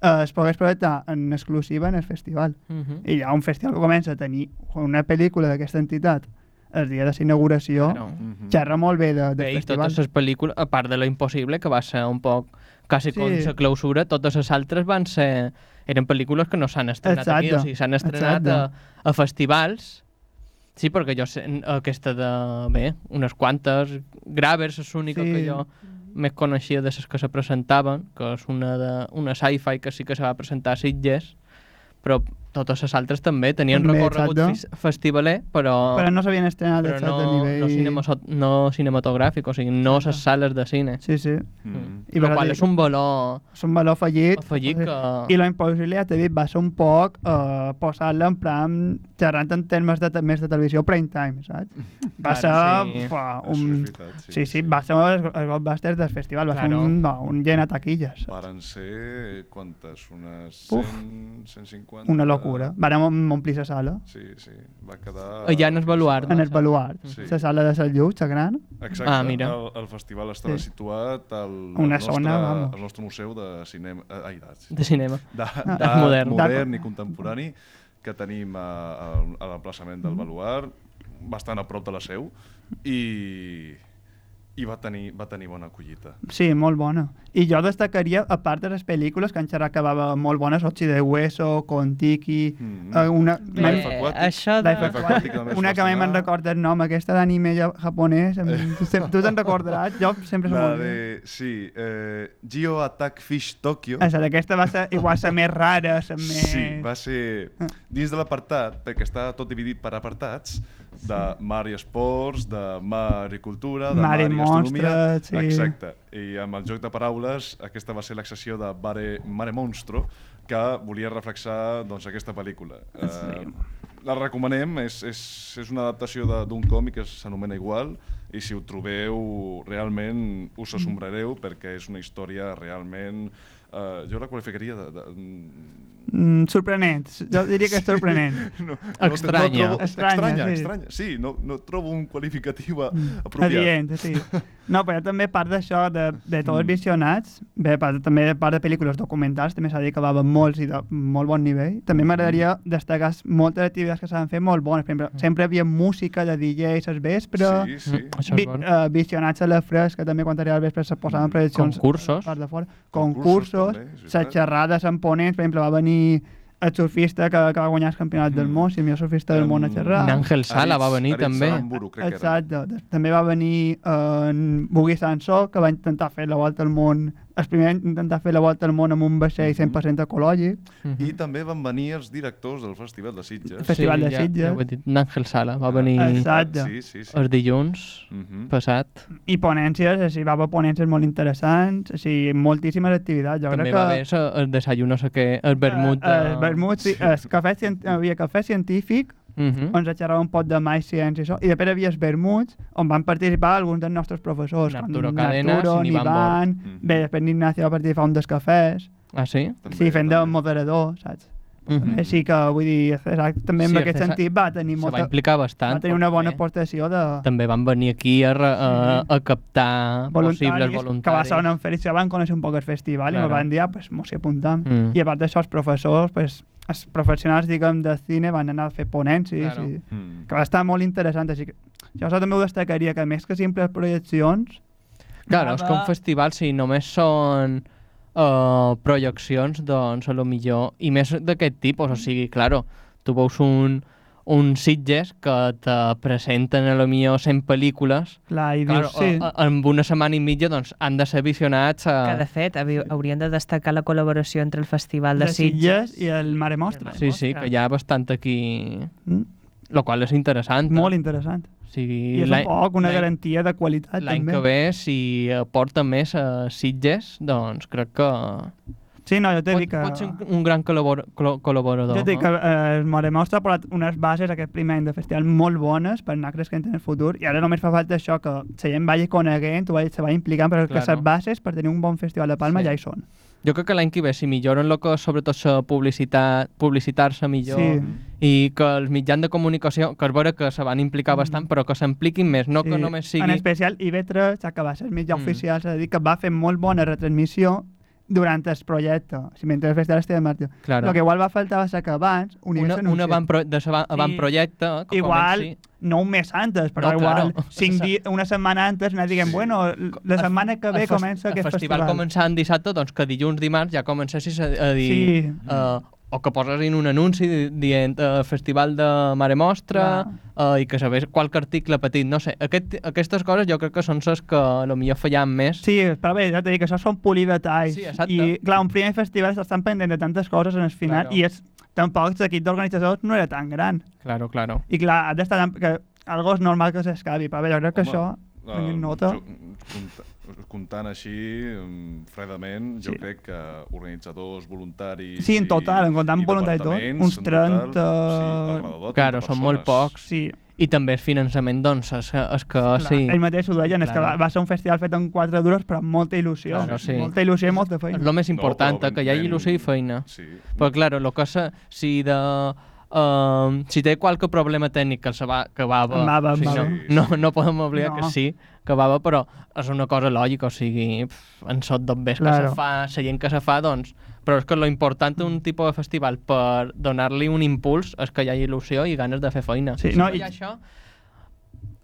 B: eh, es pogués projectar en exclusiva en el festival.
D: Mhm.
B: I ja un festival que comença a tenir una pel·lícula d'aquesta entitat el dia de la inauguració,
D: Claro.
A: Mhm.
B: xerra molt bé de,
D: Bé,
B: del
D: i
B: festival.
D: totes les pel·lícules, a part de la impossible, que va ser un poc quasi
B: Sí.
D: com la clausura, totes les altres van ser... Eren pel·lícules que no s'han estrenat aquí,
B: Exacte,
D: o sigui, s'han estrenat
B: exacte.
D: a, a festivals. Sí, perquè jo sé, aquesta de... Bé, unes quantes, Gravers és l'única
B: Sí.
D: que jo més coneixia de les que se presentaven, que és una, de, una sci-fi que sí que se va presentar a Sitges, però totes les altres també tenien
B: També,
D: recorregut
B: exacte.
D: festivaler, però,
B: Però no s'havien estrenat
D: però
B: exacte
D: no,
B: nivell...
D: no, cinema, no cinematogràfic, o sigui, no
B: Exacte.
D: les sales de cine.
B: Sí, sí.
A: Mhm.
B: I
D: I
B: per
D: el qual
B: dir-
D: és un valor
B: És un valor afegit.
D: afegit que...
B: I la impossible, ja t'he dit, va ser un poc uh, posar-la en plan, xerrant en termes de, més de televisió prime time, saps? (laughs) Va
D: Claro,
B: ser
D: sí.
B: fa, un...
A: veritat,
B: Sí, sí, va ser els, els Ghostbusters del festival, va
D: Claro.
B: ser un, no, un llen a taquilles.
A: Varen ser, quantes? Unes
B: Uf.
A: 100, 150?
B: Una locura. Vàrem omplir la sala,
A: Sí, sí, va quedar...
D: Allà en el baluart,
B: en el baluart.
A: Sí.
B: La sala de Sant Lluc, la gran.
A: Exacte,
D: Ah, mira.
A: El, el festival estava
B: Sí.
A: situat al,
B: Una
A: al,
B: zona,
A: nostre,
B: vamos.
A: al nostre museu de cinema... eh, Ai, de,
D: de cinema.
A: d'art
B: Ah.
D: modern.
A: modern i contemporani que tenim a, a, a l'emplaçament del Baluart, bastant a prop de la seu, i, i va, tenir, va tenir bona acollida.
B: Sí, molt bona. I jo destacaria, a part de les pel·lícules que han xerrat que va molt bones, Ochi de Hueso, Contiki,
A: Mhm.
B: eh, una...
C: Bé,
A: Aquatic.
C: això de...
B: Life
A: Aquatic
B: Una que a mi me'n recorda el nom, aquesta d'anime ja- japonès, em- (laughs) tu, te'n recordaràs, jo sempre soc
A: La
B: molt...
A: de... Sí, eh, Geo Attack Fish Tokyo.
B: Esa, aquesta va ser igual la més rara, la més...
A: Sí, va ser dins de l'apartat, perquè està tot dividit per apartats, de mar i esports, de mar i cultura, de
B: Mar
A: mar,
B: i
A: i gastronomia.
B: monstres, sí.
A: Exacte. I amb el joc de paraules, aquesta va ser l'excessió de Mare, Mare Monstro, que volia reflexar doncs, aquesta pel·lícula. Eh, la recomanem, és, és, és una adaptació d'un còmic que s'anomena igual, i si ho trobeu realment us assombrareu perquè és una història realment... Eh, jo la qualificaria de... de
B: Mm, sorprenent, jo diria que és sorprenent. (laughs)
A: no,
D: Estranya.
A: trobo,
B: Estranya,
A: estranya,
B: sí.
A: estranya. Sí, no, no trobo un qualificatiu a- apropiat.
B: Adient, sí. No, però també part d'això, de, de tots
A: Mm.
B: els visionats, bé, part, també part de pel·lícules documentals, també s'ha dit que va haver molts i de molt bon nivell. També m'agradaria destacar moltes activitats que s'han fet molt bones. Per exemple, sempre hi havia música de DJs al vespre,
A: Sí, sí.
D: Mm,
B: vi, uh, visionats a la fresca, també quan arribava al vespre se posaven projeccions
D: Concursos.
B: a part de fora.
A: Concursos,
B: Concursos,
A: també,
B: les xerrades amb ponents, per exemple, va venir el surfista que, que va guanyar el campionat del
A: Mm.
B: món, el millor surfista del món a xerrar.
D: N'Àngel Sala va
A: Aritz-
D: venir
A: Aritz
D: també.
A: Aramburu, crec que era.
B: Exacte. També va venir en Bugui Sansó, que va intentar fer la volta al món, el primer intentar fer la volta al món amb un vaixell
A: Mhm.
B: 100% ecològic.
D: Mhm.
A: I també van venir els directors del Festival de Sitges.
B: Festival de
D: ja,
B: Sitges.
D: Ja ho he dit, N'Àngel Sala va venir
B: Exacte.
A: Sí, sí, sí.
D: el dilluns
A: Mhm.
D: passat.
B: I ponències, així, va haver ponències molt interessants, així, moltíssimes activitats. Jo
D: També
B: crec
D: va
B: que...
D: haver el desayuno, no sé què, el vermut.
B: Eh, eh, el vermut, sí, el cafè, hi havia cafè científic,
D: Mhm.
B: on se xerrava un poc de mais, ciència i això, i després hi havia els vermuts, on van participar alguns dels nostres professors,
D: Arturo Cadenas
B: Arturo,
D: i n'Ivan
B: Ivan,
A: Mhm.
B: bé, després n'Ignacio va participar un dels cafès,
D: Ah, sí?
A: També,
B: sí, fent de
A: també.
B: moderador, saps?
D: Mhm.
B: Així que, vull dir, exacte, també en
D: Sí,
B: aquest
D: César
B: sentit va tenir,
D: Se va
B: molta,
D: implicar bastant.
B: va tenir una bona aportació de
D: També van venir aquí a, re- a, a captar possibles
B: voluntaris, que va
D: voluntaris.
B: ser una feria, van conèixer un poc el festival i
D: Claro.
B: me van dir, ah, pues, mos hi apuntam.
D: Mm.
B: I a part d'això, els professors, pues, els professionals, diguem, de cine van anar a fer ponències
D: Claro.
B: i
A: Mm.
B: que va estar molt interessant, així que jo això també ho destacaria, que més que simples projeccions,
D: Claro, és que un
C: Anava-
D: festival, si només són uh, projeccions, doncs a lo millor, i més d'aquest tipus, o sigui, claro, tu veus un, uns Sitges que te presenten a lo millor 100 pel·lícules
B: Clar, i
D: Claro,
B: dius, sí.
D: a- a- amb una setmana i mitja doncs, han de ser visionats a...
C: Que, de fet, haurien de destacar la col·laboració entre el Festival de,
B: de Sitges i el Mare Mostra.
C: Mare
D: Sí, sí, que hi ha bastant aquí...
B: Mm,
D: Lo qual és interessant.
B: molt interessant.
D: O sigui,
B: I és un poc una garantia de qualitat,
D: L'any que ve, si aporta més a Sitges, doncs crec que
B: Sí, no, jo t'he dit que...
D: pot ser un, un gran col·labor col col·laborador.
B: Jo t'he dit que eh, el Mare Mostra ha posat unes bases aquest primer any de festival molt bones per anar creixent en el futur i ara només fa falta això, que la gent vagi coneguent, vagi, se vagi implicant, però que
D: Claro.
B: les bases per tenir un bon festival de Palma
D: Sí.
B: ja hi són.
D: Jo crec que l'any que ve, si milloren lo que, sobretot la publicitat, publicitar-se millor
B: Sí.
D: i que els mitjans de comunicació, que és vera que se van implicar
B: Mm.
D: bastant, però que s'impliquin més, no que
B: Sí.
D: només
B: En
D: sigui...
B: especial IB3, ja que va ser el mitjà
D: Mm.
B: oficial, s'ha de dir que va fer molt bona retransmissió durant el projecte, sigui, mentre el festival estigui en marxa.
D: Claro.
B: El que igual va faltar va ser que abans
D: una,
B: Universo
D: un
B: anunciés.
D: avantpro de sa- avantprojecte que
B: Igual,
D: comenci.
B: no un mes antes, però
D: No,
B: igual
D: claro. (laughs)
B: cinc di una setmana antes anar dient,
A: Sí.
B: bueno, la setmana que ve
D: el fes-
B: comença aquest
D: el festival.
B: festival.
D: començant dissabte, doncs que dilluns, dimarts ja comencessis a, a dir...
B: Sí.
D: Uh, o que posessin un anunci di- dient uh, Festival de Mare Mostra uh, i que sabés qualque article petit, no sé. Aquest, aquestes coses jo crec que són les que potser fallant més.
B: Sí, però bé, ja t'he dit que això són polir detalls.
D: Sí, exacte.
B: I, clar, un primer festival s'estan pendent de tantes coses en el final
D: Claro.
B: i és, tampoc l'equip d'organitzadors no era tan gran.
D: Claro, claro.
B: I clar, has d'estar... que algo és normal que s'escavi, però bé, jo crec que
A: Home,
B: això... prenguin nota.
A: jo- comptant així, mm, fredament, jo
B: Sí.
A: crec que organitzadors, voluntaris...
B: Sí, en total, en comptant voluntaris tot, uns
A: en total,
B: 30
A: sí,
D: Claro,
A: 30
D: són molt pocs.
B: Sí,
D: I també el finançament, doncs, és, és que
B: clar,
D: sí.
B: ell mateix ho deien, és que va, va ser un festival fet en quatre duros, però amb molta il·lusió.
D: Claro, sí.
B: Molta il·lusió i molta
D: És
B: feina.
D: el més important,
A: però
D: que hi hagi
A: ben-
D: il·lusió i feina.
A: Sí.
D: Però, claro, lo que se, si de... Uh, si té qualque problema tècnic que, se va, que va haver,
B: Va
D: o sigui, no, no, no podem oblidar
B: No.
D: que sí, que va haver, però és una cosa lògica, o sigui, pff, en sot d'obvers
B: Claro.
D: que se fa, la gent que se fa, doncs, però és que lo important d'un tipus de festival per donar-li un impuls és que hi hagi il·lusió i ganes de fer feina.
B: Sí,
D: si
B: no,
D: no hi
B: i-
D: ha això,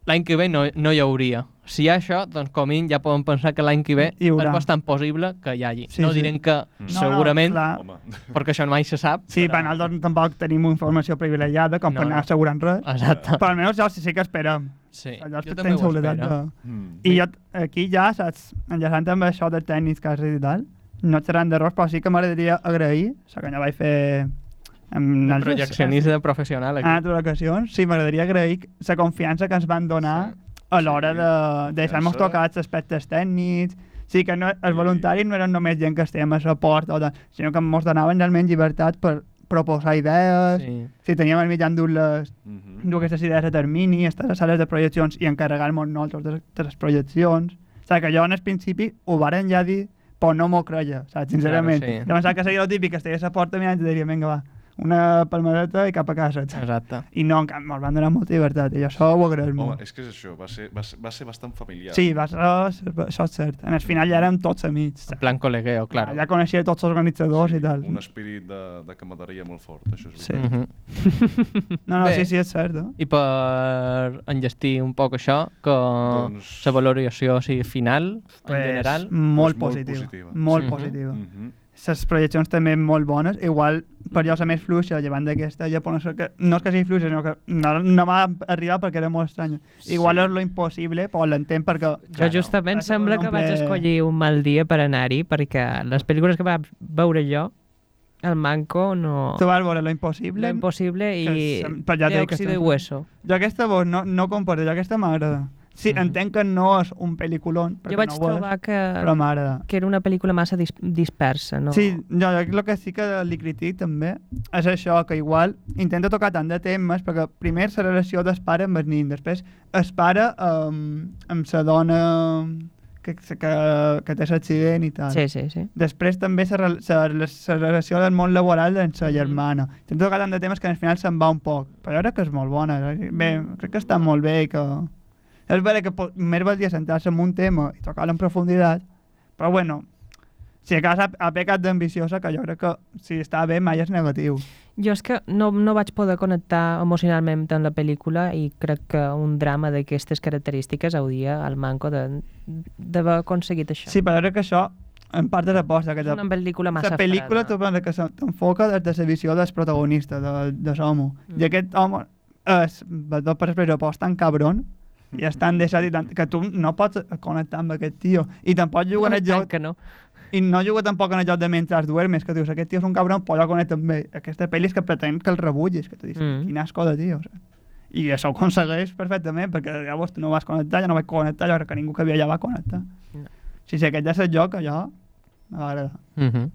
D: l'any que ve no, no hi hauria. Si hi ha això, doncs com a mínim ja podem pensar que l'any que ve és bastant possible que hi hagi.
B: Sí,
D: no
B: sí.
D: direm que
A: No,
B: no,
D: segurament,
B: clar.
A: Home, (laughs)
D: perquè això mai se sap.
B: Sí,
D: però-
B: per nosaltres tampoc tenim informació privilegiada com
D: No,
B: per anar
D: no.
B: assegurant res.
D: Exacte.
B: Però almenys ja sí, sí que esperem.
D: Sí, jo també ho espero.
B: de...
A: mm.
B: I jo aquí ja, saps, enllaçant amb això de tècnics que has dit i tal, no xerrant d'errors, però sí que m'agradaria agrair, la que ja vaig fer en
D: De
B: altres-
D: projeccionista professional
B: en
D: aquí.
B: altres ocasions, sí, m'agradaria agrair la confiança que ens van donar
D: Sí.
B: A l'hora
A: Sí,
B: de deixar-nos els aspectes tècnics, Sí, que no, els voluntaris no eren només gent que estèiem a suport, o tal, sinó que ens donaven realment llibertat per proposar idees,
D: Sí.
B: si teníem al mitjà dur, les,
A: Mhm.
B: dur aquestes idees a termini, estar a les sales de projeccions i encarregar-nos nosaltres de, de les projeccions. O sigui, que jo en el principi ho varen ja dir, però no m'ho creia, saps? Sincerament.
D: Claro, sí.
B: Jo pensava que seria el típic que estigués a porta mirant i diria, vinga, va, una palmadeta i cap a casa, saps?
D: Exacte.
B: I no, en canvi, ens van donar molta llibertat, i això ho
A: Home,
B: molt.
A: és que és això, va ser, va ser, va ser bastant familiar.
B: Sí, va ser, això és cert. En el final ja érem tots amics.
D: En plan col·legueo, claro.
B: Ja coneixia tots els organitzadors i tal.
A: Un espírit de, de camaraderia molt fort, això és
B: Sí.
A: veritat.
D: Mhm. (laughs)
B: No, no,
D: Bé.
B: sí, sí, és cert. Eh?
D: I per enllestir un poc això, que
A: Doncs-
D: la valoració sigui final, en general,
B: molt
A: Pues molt
B: positiva.
A: positiva.
B: Molt
D: Mhm.
B: positiva.
A: Mhm.
B: Les projeccions també molt bones. Igual, per jo, la més fluixa, llevant d'aquesta japonesa, que no és que sigui fluixa, sinó que no, no m'ha arribat perquè era molt estranya. Igual és lo impossible, però l'entenc perquè...
C: Jo justament
B: Això
C: sembla que vaig escollir un mal dia per anar-hi, perquè les pel·lícules que vaig veure jo, el Manco no...
B: Tu vas veure lo
C: Lo
B: impossible.
C: impossible i
B: que sem- però ja
C: de hueso.
B: Jo aquesta vos no, no comporto, jo aquesta m'agrada. Sí,
D: Mhm.
B: entenc que no és un pel·lículon, perquè
C: Jo vaig
B: no ho és,
C: trobar que, que era una pel·lícula massa dis dispersa, no?
B: Sí, jo el que sí que li critic també és això, que igual intenta tocar tant de temes, perquè primer la relació del pare amb el nin, després el pare amb, amb la dona que, que, que té l'accident i tal.
C: sí, sí. sí.
B: Després també la, la, la, la relació del món laboral amb la germana. Intenta tocar tant de temes que al final se'n va un poc. Però jo crec que és molt bona. eh? Bé, crec que està molt bé i que... És vera que més valdria sentar-se en un tema i tocar-lo en profunditat, però bueno, si a ha, ha pecat d'ambiciosa, que jo crec que si està bé mai és negatiu.
C: Jo és que no, no vaig poder connectar emocionalment amb la pel·lícula i crec que un drama d'aquestes característiques hauria al manco de- d'haver aconseguit això.
B: Sí, però crec que això en part és aposta. Que
C: és una pel·lícula massa
B: la pel·lícula
C: freda.
B: que se- t'enfoca des de la visió del protagonista, de, de l'home.
C: Mm.
B: I aquest home és dos per pressupost tan cabron i és tan deixat i tant, que tu no pots connectar amb aquest tio. I tampoc juga en el joc,
C: que no.
B: i no juga tampoc en el joc de mentre duermes, que dius, aquest tio és un cabron, però jo connecto amb ell. Aquesta pel·li és que pretén que el rebullis, que tu dius,
C: Mm.
B: mm. quin asco de tio. O sigui. I això ho aconsegueix perfectament, perquè llavors tu no vas connectar, jo no vaig connectar, jo crec que ningú que havia allà va connectar.
C: No.
B: Sí, sí, aquest ja és el joc, allò, agradar.
D: Uh -huh.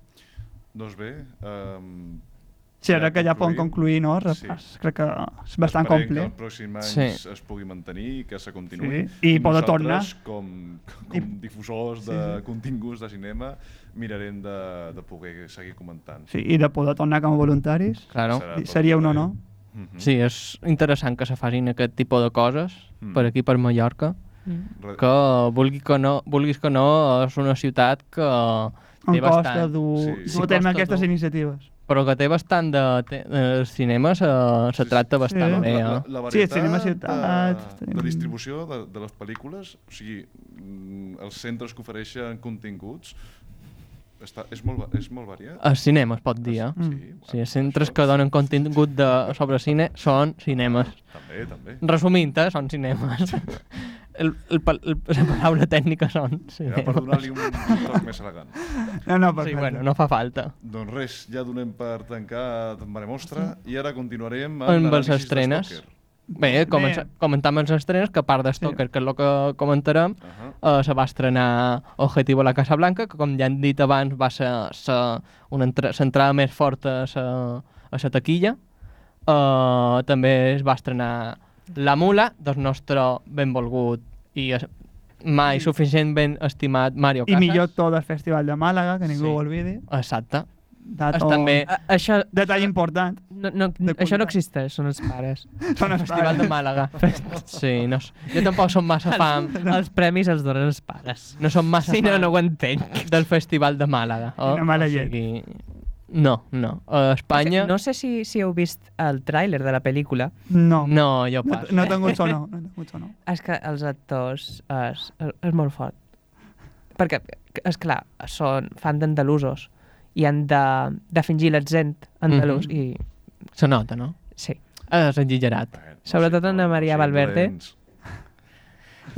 A: Doncs bé, um,
B: Sí,
A: Ja
B: crec que ja
A: concluïm.
B: concluir, no?
A: Sí.
B: Crec que és bastant
A: esperem que
B: complet.
A: els pròxims anys
D: Sí.
A: es pugui mantenir, que se continuï.
B: Sí, i poder
A: nosaltres,
B: tornar.
A: com,
B: I-
A: com difusors
B: Sí,
A: de
B: sí.
A: continguts de cinema, mirarem de, de poder seguir comentant.
B: Sí, i de poder tornar com a voluntaris.
D: Claro.
B: I seria un honor.
A: Mhm.
D: Sí, és interessant que se facin aquest tipus de coses
A: Mm.
D: per aquí, per Mallorca,
C: Mm.
D: Que vulgui que no, vulguis que no, és una ciutat que
B: Em
D: té
B: costa
D: bastant,
B: dur,
A: Sí.
B: dur
A: Sí,
B: terme
D: costa
B: aquestes
D: dur.
B: iniciatives.
D: Però que té bastant de, te- de cinema, se, se
A: Sí,
D: tracta
B: sí.
D: bastant
B: Sí.
D: bé,
A: la,
D: eh?
A: la, la
B: Sí, el cinema ciutat,
A: de, distribució de, de les pel·lícules, o sigui, mm, els centres que ofereixen continguts, està, és, molt, és molt variat.
D: El cinema, es pot dir, eh?
B: Mm.
A: Sí,
D: Sí, els
A: això-
D: centres que donen contingut de, sobre cine són cinemes.
A: També, també.
D: Resumint, eh, són cinemes. El, el, el, la paraula tècnica són
A: Era per donar-li un, un toc més elegant.
B: No, no,
D: Sí, bueno, no fa falta.
A: Doncs res, ja donem per tancar Mare Mostra i ara continuarem amb,
D: Amb
A: de
D: estrenes. Bé, comença, comentam els estrenes, que a part de Stoker, que és el que comentarem,
A: Uh
D: eh, se va estrenar Objetivo a la Casa Blanca, que com ja han dit abans va ser, ser una entra centrada més forta a sa, a sa taquilla. Eh, també es va estrenar La Mula, del nostre benvolgut i es- mai suficient ben estimat Mario
B: I
D: Casas.
B: millor actor del Festival de Màlaga, que ningú
D: Sí.
B: ho oblidi.
D: Exacte.
B: Dato,
D: És també
C: A, això,
B: Detall important.
C: no, no,
B: De
C: això no existeix, són els pares. (laughs)
B: Són els
D: Festival de
B: pares.
D: Màlaga. (laughs) Sí, no, jo tampoc som massa fan,
C: Els premis els donen els pares.
D: no som massa
C: no,
D: fan
C: no ho entenc.
D: del Festival de Màlaga. Oh?
B: Quina mala
D: O
B: llet.
D: sigui, No, no. A Espanya...
C: No sé si, si heu vist el tràiler de la pel·lícula.
B: No.
D: No, jo
B: No,
D: pas.
B: no he tingut sonor. No tingut sonor. (laughs)
C: És que els actors és, és molt fort. Perquè, és clar, són, fan d'andalusos i han de, de fingir l'accent andalús
D: Mhm.
C: i
D: Se nota, no?
C: sí.
D: És exagerat.
A: Bueno,
C: Sobretot
A: sí,
C: Anna Maria
A: siguem
C: Valverde.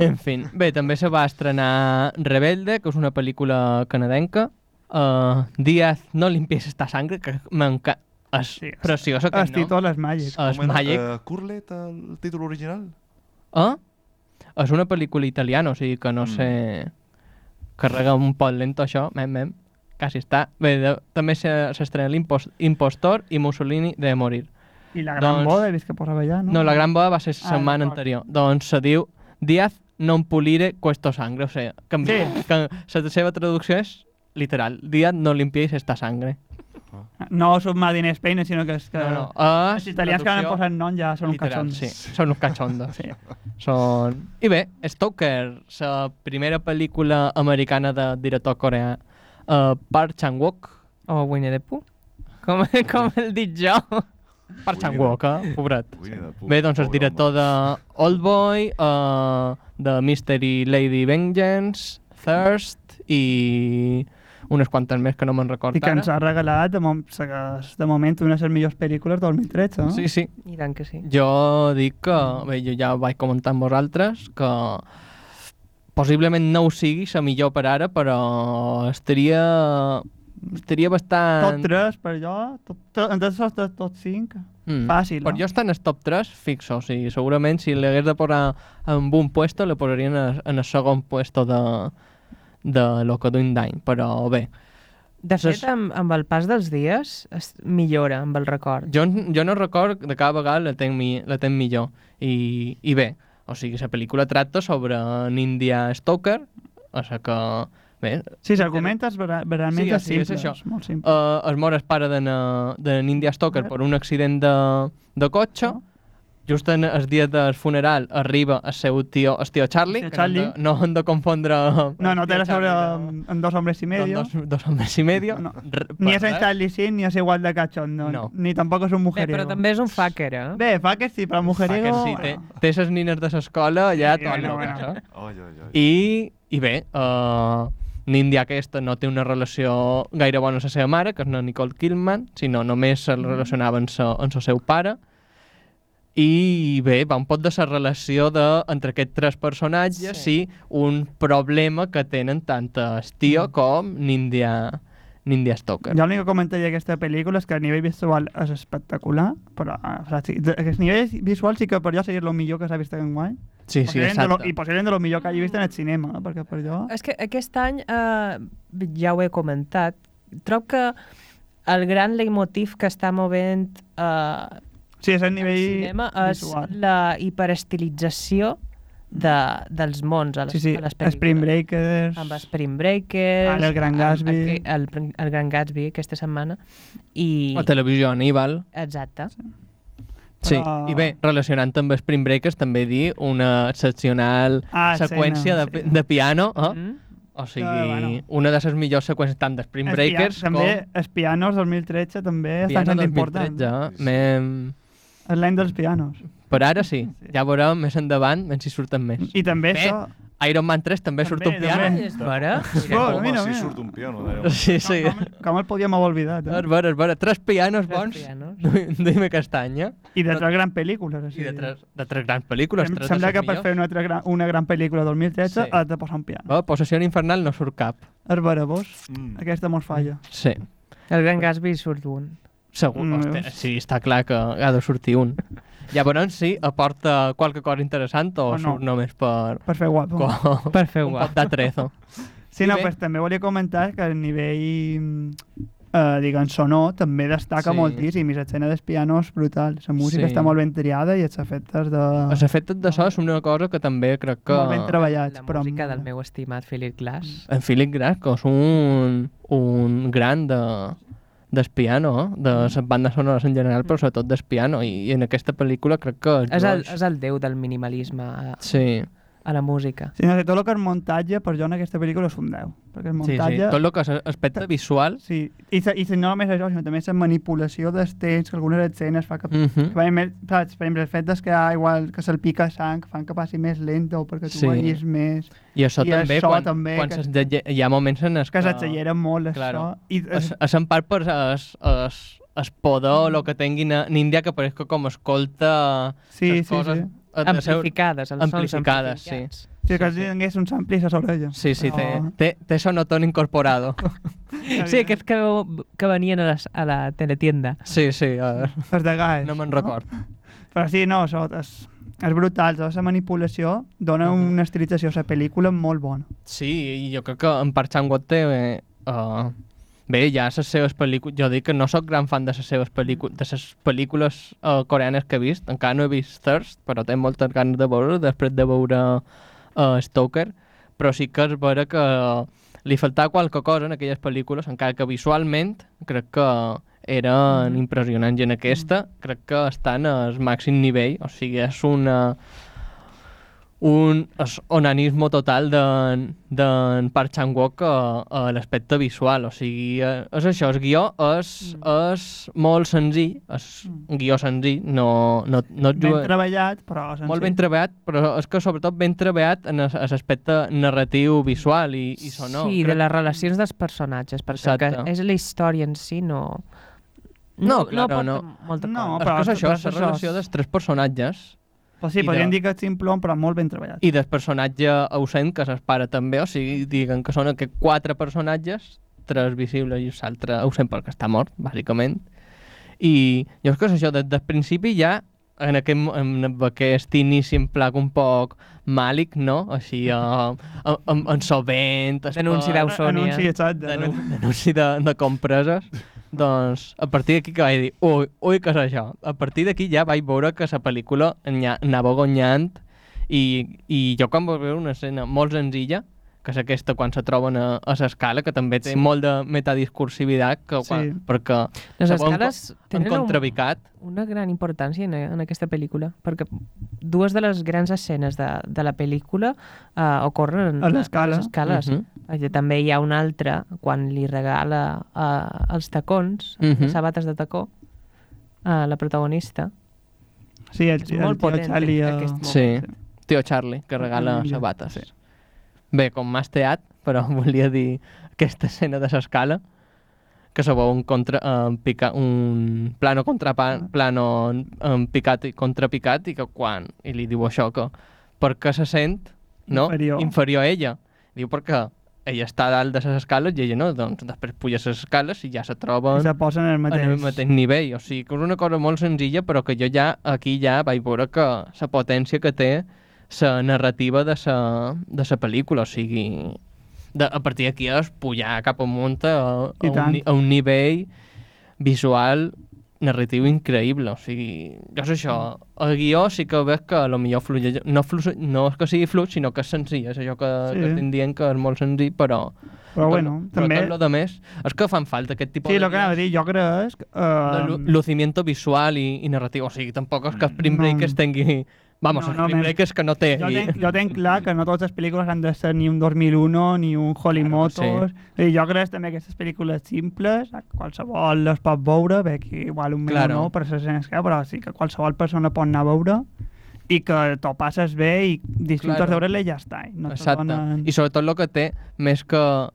D: En fi, bé, també se va estrenar Rebelde, que és una pel·lícula canadenca. Uh, Díaz, no limpies esta sangre, que m'encanta. És
B: Sí, és-
D: preciosa, aquest nom.
B: títol és màgic.
D: És
A: Com era?
D: màgic.
A: Eh, Curlet, el títol original?
D: Ah? És una pel·lícula italiana, o sigui que no
A: Mm.
D: sé... Carrega un poc lento això, mem, mem. Quasi està. Bé, de, també se- s'estrena l'Impos- Impostor i Mussolini de morir.
B: I la gran
D: Doncs-
B: boda, he vist que posava allà, no?
D: No, la gran boda va ser la
B: Ah,
D: setmana anterior. Doncs se diu Díaz non pulire questo sangre. O sigui, que,
B: Sí.
D: que la seva traducció és literal. Díaz no limpiéis esta sangre.
B: No in Spain, sinó que és que...
D: No, no. És
B: Els italians que han posat nom ja són un
D: literal,
B: cachón.
D: Sí, són uns cachondos.
B: Sí.
D: Són... I bé, Stoker, la primera pel·lícula americana de director coreà, uh, Park Chan-wook.
C: O Winnie the Pooh. Com, com el dic jo.
D: Park Chan-wook, eh? Pobret. Bé, doncs el director de Oldboy, uh, de Mystery Lady Vengeance, Thirst i unes quantes més que no me'n recordo
B: I que ens ha regalat, de, mom de moment, una de les millors pel·lícules del 2013, no?
D: Sí, sí.
C: I tant que sí.
D: Jo dic que, bé, jo ja ho vaig comentar amb vosaltres, que possiblement no ho sigui la millor per ara, però estaria, estaria
B: Top
D: bastant...
B: 3 per jo, top, top, entre els top, top 5.
D: Mm.
B: Fàcil,
D: Per
B: no?
D: jo està en el top 3 fixo, o sigui, segurament si l'hagués de posar en un puesto, le posarien en, en el segon puesto de, de lo que duim d'any, però bé.
C: De fet, amb, amb el pas dels dies es millora amb el record.
D: Jo, jo no record de cada vegada la tenc, mi, la tenc millor. I, I bé, o sigui, la pel·lícula tracta sobre Nindia Stoker, o sigui que, bé,
B: Sí, l'argument és vera- realment
D: Sí, sí, és
B: simple,
D: això.
B: és molt simple.
D: uh, es mor el pare de, na, de Nindia Stoker per un accident de, de cotxe, just en el dia del funeral arriba el seu tio, el tio Charlie,
B: El tio
D: que no
B: Charlie.
D: no hem de confondre...
B: No, no té la sobre
D: Charlie
B: amb dos hombres i medio.
D: Dos, dos hombres y medio.
B: No.
D: R-
B: Ni és en. Charlie Sin, ni és igual de cachondo.
D: No.
B: Ni tampoc és un
C: Bé,
B: mujeriego.
C: però també és un fucker, eh?
B: Bé, que sí, però mujeriego...
D: Fucker, sí, té,
B: bueno.
D: té ses nines de l'escola ja
B: Sí,
D: tot
B: bueno,
D: locas,
B: bueno.
D: eh? I, i bé, uh, Nindia aquesta no té una relació gaire bona amb la seva mare, que és la Nicole Kidman, sinó només se relacionava amb el seu pare. I bé, va un pot de la relació de, entre aquests tres personatges
C: Sí.
D: sí. un problema que tenen tant el tio
B: Mm.
D: com Nindia, Nindia Stoker.
B: Jo l'únic que comentaria d'aquesta pel·lícula és que a nivell visual és espectacular, però eh, o sigui, aquest nivell visual sí que per jo seria el millor que s'ha vist en guany.
D: Sí, sí,
B: de lo,
D: exacte.
B: I possiblement de lo millor que hagi vist en el cinema, eh, perquè per jo...
C: És que aquest any, eh, ja ho he comentat, trob que el gran leitmotiv que està movent eh,
B: Sí, és el
C: el
B: nivell
C: cinema és
B: visual.
C: la hiperestilització de, dels mons a les,
B: Sí, sí,
C: a les pel·lícules.
B: Spring Breakers...
C: amb Spring Breakers,
B: Ara el Gran Gatsby.
C: El, el, el Gran Gatsby aquesta setmana, i...
D: A televisió, Aníbal.
C: Exacte.
D: Sí,
B: Però-
D: i bé, relacionant amb Spring Breakers, també dir una excepcional
B: Ah,
D: seqüència
B: escena,
D: de,
B: sí.
D: de piano, eh?
C: Mm?
D: O sigui,
B: Ah, bueno.
D: una de les millors seqüències tant de Spring
B: Els
D: Breakers
B: pia- també, els pianos 2013 també
D: com
B: estan sent importants.
D: 2013.
A: Sí.
B: És l'any dels pianos.
D: Per ara sí,
B: Sí.
D: ja veurem més endavant, si surten més.
B: I també
D: Bé,
B: això...
D: Iron Man 3 també, surt un
B: També,
D: piano.
B: també.
C: És vera?
B: Oh,
A: Home,
B: mira,
A: si
B: mira.
A: surt un piano.
D: Sí, sí.
B: Com, com el podíem haver oblidat.
D: És
B: Eh?
D: vera, és vera. Tres pianos
C: Tres
D: bons
C: pianos. (laughs)
D: d'Ime Castanya.
B: I de tres grans pel·lícules.
D: I
B: Així.
D: de tres, de tres grans pel·lícules.
B: Em
D: tres
B: sembla
D: de
B: que per
D: millors.
B: fer una, altra gran, una gran pel·lícula 2013
D: Sí.
B: has de posar un piano.
D: Oh, Possessió infernal no surt cap.
B: És vera, vos?
A: Mm.
B: Aquesta mos falla.
D: Sí.
C: El Gran Gatsby surt un.
D: Segur,
B: Mm,
D: mm, sí, està clar que ha de sortir un. Ja veurem si aporta qualque cosa interessant o,
B: O no.
D: surt només per...
B: Per fer guapo.
D: Com,
C: Per fer
D: un
C: guap.
D: pot d'atrezo. (laughs)
B: Sí, no,
D: bé.
B: pues, també volia comentar que a nivell eh, diguem, sonor també destaca
D: Sí.
B: moltíssim i l'escena dels pianos brutal. La música
D: Sí.
B: està molt ben triada i els efectes de...
D: Els efectes de so és una cosa que també crec que...
B: Molt ben treballats.
C: La
B: però
C: música
B: molt-
C: del meu estimat Philip Glass.
D: En Philip Glass, que és un, un gran de del piano, eh? de les bandes sonores en general, però sobretot del piano, i, i en aquesta pel·lícula crec que
C: És el, és el déu del minimalisme a,
D: Sí,
C: a la música.
B: Sí, no sé, tot el que és muntatge, per jo en aquesta pel·lícula és un 10. Perquè el
D: sí, sí.
B: muntatge...
D: Tot el que és aspecte visual...
B: Sí, i, se- i se- no només això, sinó també la manipulació dels temps, que algunes escenes fa que...
D: Mm
B: que
D: -hmm.
B: va més, saps? Per exemple, el fet que hi ha igual que se'l pica sang, fan que passi més lent o perquè tu
D: Sí.
B: sí. vegis més...
D: I això
B: I
D: també,
B: so
D: quan,
B: també,
D: quan
B: que-
D: que... hi ha moments en els
B: Que s'accellera molt això.
D: Claro.
B: I,
D: es, es en part per es, es, es poder, el que tinguin a Índia, que pareix que com escolta
B: sí,
D: les
B: sí,
D: coses...
B: sí.
C: Amplificades, els
D: Amplificades,
C: sons amplificats.
B: Sí, que si tingués un sampli a les orelles.
D: Sí, sí, té,
B: Però-
D: té, té sonotón incorporado. (laughs)
C: Sí, aquests que, que venien a, les, a la teletienda.
D: Sí, sí, a
B: Els de gas.
D: no me'n record.
B: Però sí, no, això és, és brutal. Tota la manipulació dona
D: Mhm.
B: una estilització a la pel·lícula molt bona.
D: Sí, i jo crec que en Park Chan-wook té... Eh, uh, bé, ja les seves pel·lícules... Jo dic que no sóc gran fan de les seves pel·lícules, de les pel·lícules uh, coreanes que he vist. Encara no he vist Thirst, però tinc moltes ganes de veure després de veure uh, Stoker. Però sí que és vera que li faltava qualque cosa en aquelles pel·lícules, encara que visualment crec que eren impressionants. I en aquesta crec que estan al màxim nivell. O sigui, és una un onanismo total d'en de Park Chan-wook a, a l'aspecte visual, o sigui, eh, és això, el guió és, és molt senzill, és un guió senzill, no, no, no et
B: Ben
D: juga...
B: treballat, però senzill.
D: Molt ben treballat, però és que sobretot ben treballat en l'aspecte narratiu, visual i, i sonor.
C: Sí, de les relacions dels personatges, perquè
D: Exacte.
C: és la història en si, no...
D: No, claro,
C: no.
D: no.
C: aporta Molta
B: No,
C: cosa.
D: És que és això,
B: però
D: és la relació dels tres personatges
B: Però sí, podríem
D: de-
B: dir que és simplon, però molt ben treballat.
D: i del personatge ausent que es pare també, o sigui, diguen que són aquests quatre personatges, tres visibles i l'altre ausent perquè està mort, bàsicament. I jo crec que és això, des del principi ja, en aquest, en aquest inici en pla un poc màlic, no? Així, uh, (laughs) en, en sovent...
C: Denunci
D: esport,
C: d'Ausònia.
B: Anunci, exacte.
D: denunci de, de compreses. Doncs a partir d'aquí que vaig dir, ui, ui, què és això? A partir d'aquí ja vaig veure que la pel·lícula anava guanyant i, i jo quan vaig veure una escena molt senzilla, que és aquesta quan se troben a, a l'escala, que també té
B: Sí.
D: molt de metadiscursivitat, que, quan,
B: Sí.
D: perquè
C: Les escales
D: en
C: tenen un, una gran importància en, en aquesta pel·lícula, perquè dues de les grans escenes de, de la pel·lícula uh, ocorren
B: A
C: les escales.
D: Mhm.
C: Uh També hi ha una altra, quan li regala uh, els tacons,
D: Mhm.
C: les sabates de tacó, a la protagonista.
B: Sí, el,
C: És
B: el,
C: molt
B: el tio
C: potent,
B: Charlie, eh,
C: aquest
D: Sí, tio Charlie, que regala sabates.
B: sí.
D: Bé, com m'has teat, però (laughs) volia dir aquesta escena de l'escala, que se veu un, contra, um, pica, un plano contra pa, plano um, picat i contrapicat i que quan i li diu això que per què se sent no?
B: Inferior.
D: inferior a ella diu perquè ella està a dalt de les escales i ella no, doncs després puja les escales i ja se troben
B: I se posen en el mateix.
D: en el mateix nivell, o sigui que és una cosa molt senzilla però que jo ja aquí ja vaig veure que la potència que té la narrativa de la de sa pel·lícula, o sigui de, a partir d'aquí és pujar cap amunt a, a,
B: I
D: un, a un nivell visual narratiu increïble, o sigui, jo és això, el guió sí que veig que a lo millor fluye, no, flu, no és que sigui fluix, sinó que és senzill, és això que,
B: Sí.
D: sí. que estic dient que és molt senzill, però...
B: Però bueno,
D: però
B: també...
D: tot lo de més, és que fan falta aquest tipus
B: Sí,
D: de
B: el que anava a dir, jo crec... Uh,
D: lucimiento visual i, i narratiu. O sigui, tampoc és que Spring
B: No.
D: Breakers tingui... Vamos,
B: No,
D: no. Breakers que no té.
B: jo,
D: i-
B: tenc, jo tenc clar que no totes les pel·lícules han de ser ni un 2001 ni un Holy
D: Claro
B: Motors. I jo crec també que aquestes pel·lícules simples, qualsevol les pot veure, bé, que igual un
D: Claro.
B: no per les escenes que però sí que qualsevol persona pot anar a veure i que t'ho passes bé i disfrutes
D: Claro.
B: veure-la i ja està. I no te
D: Exacte.
B: donen-
D: I sobretot el que té, més que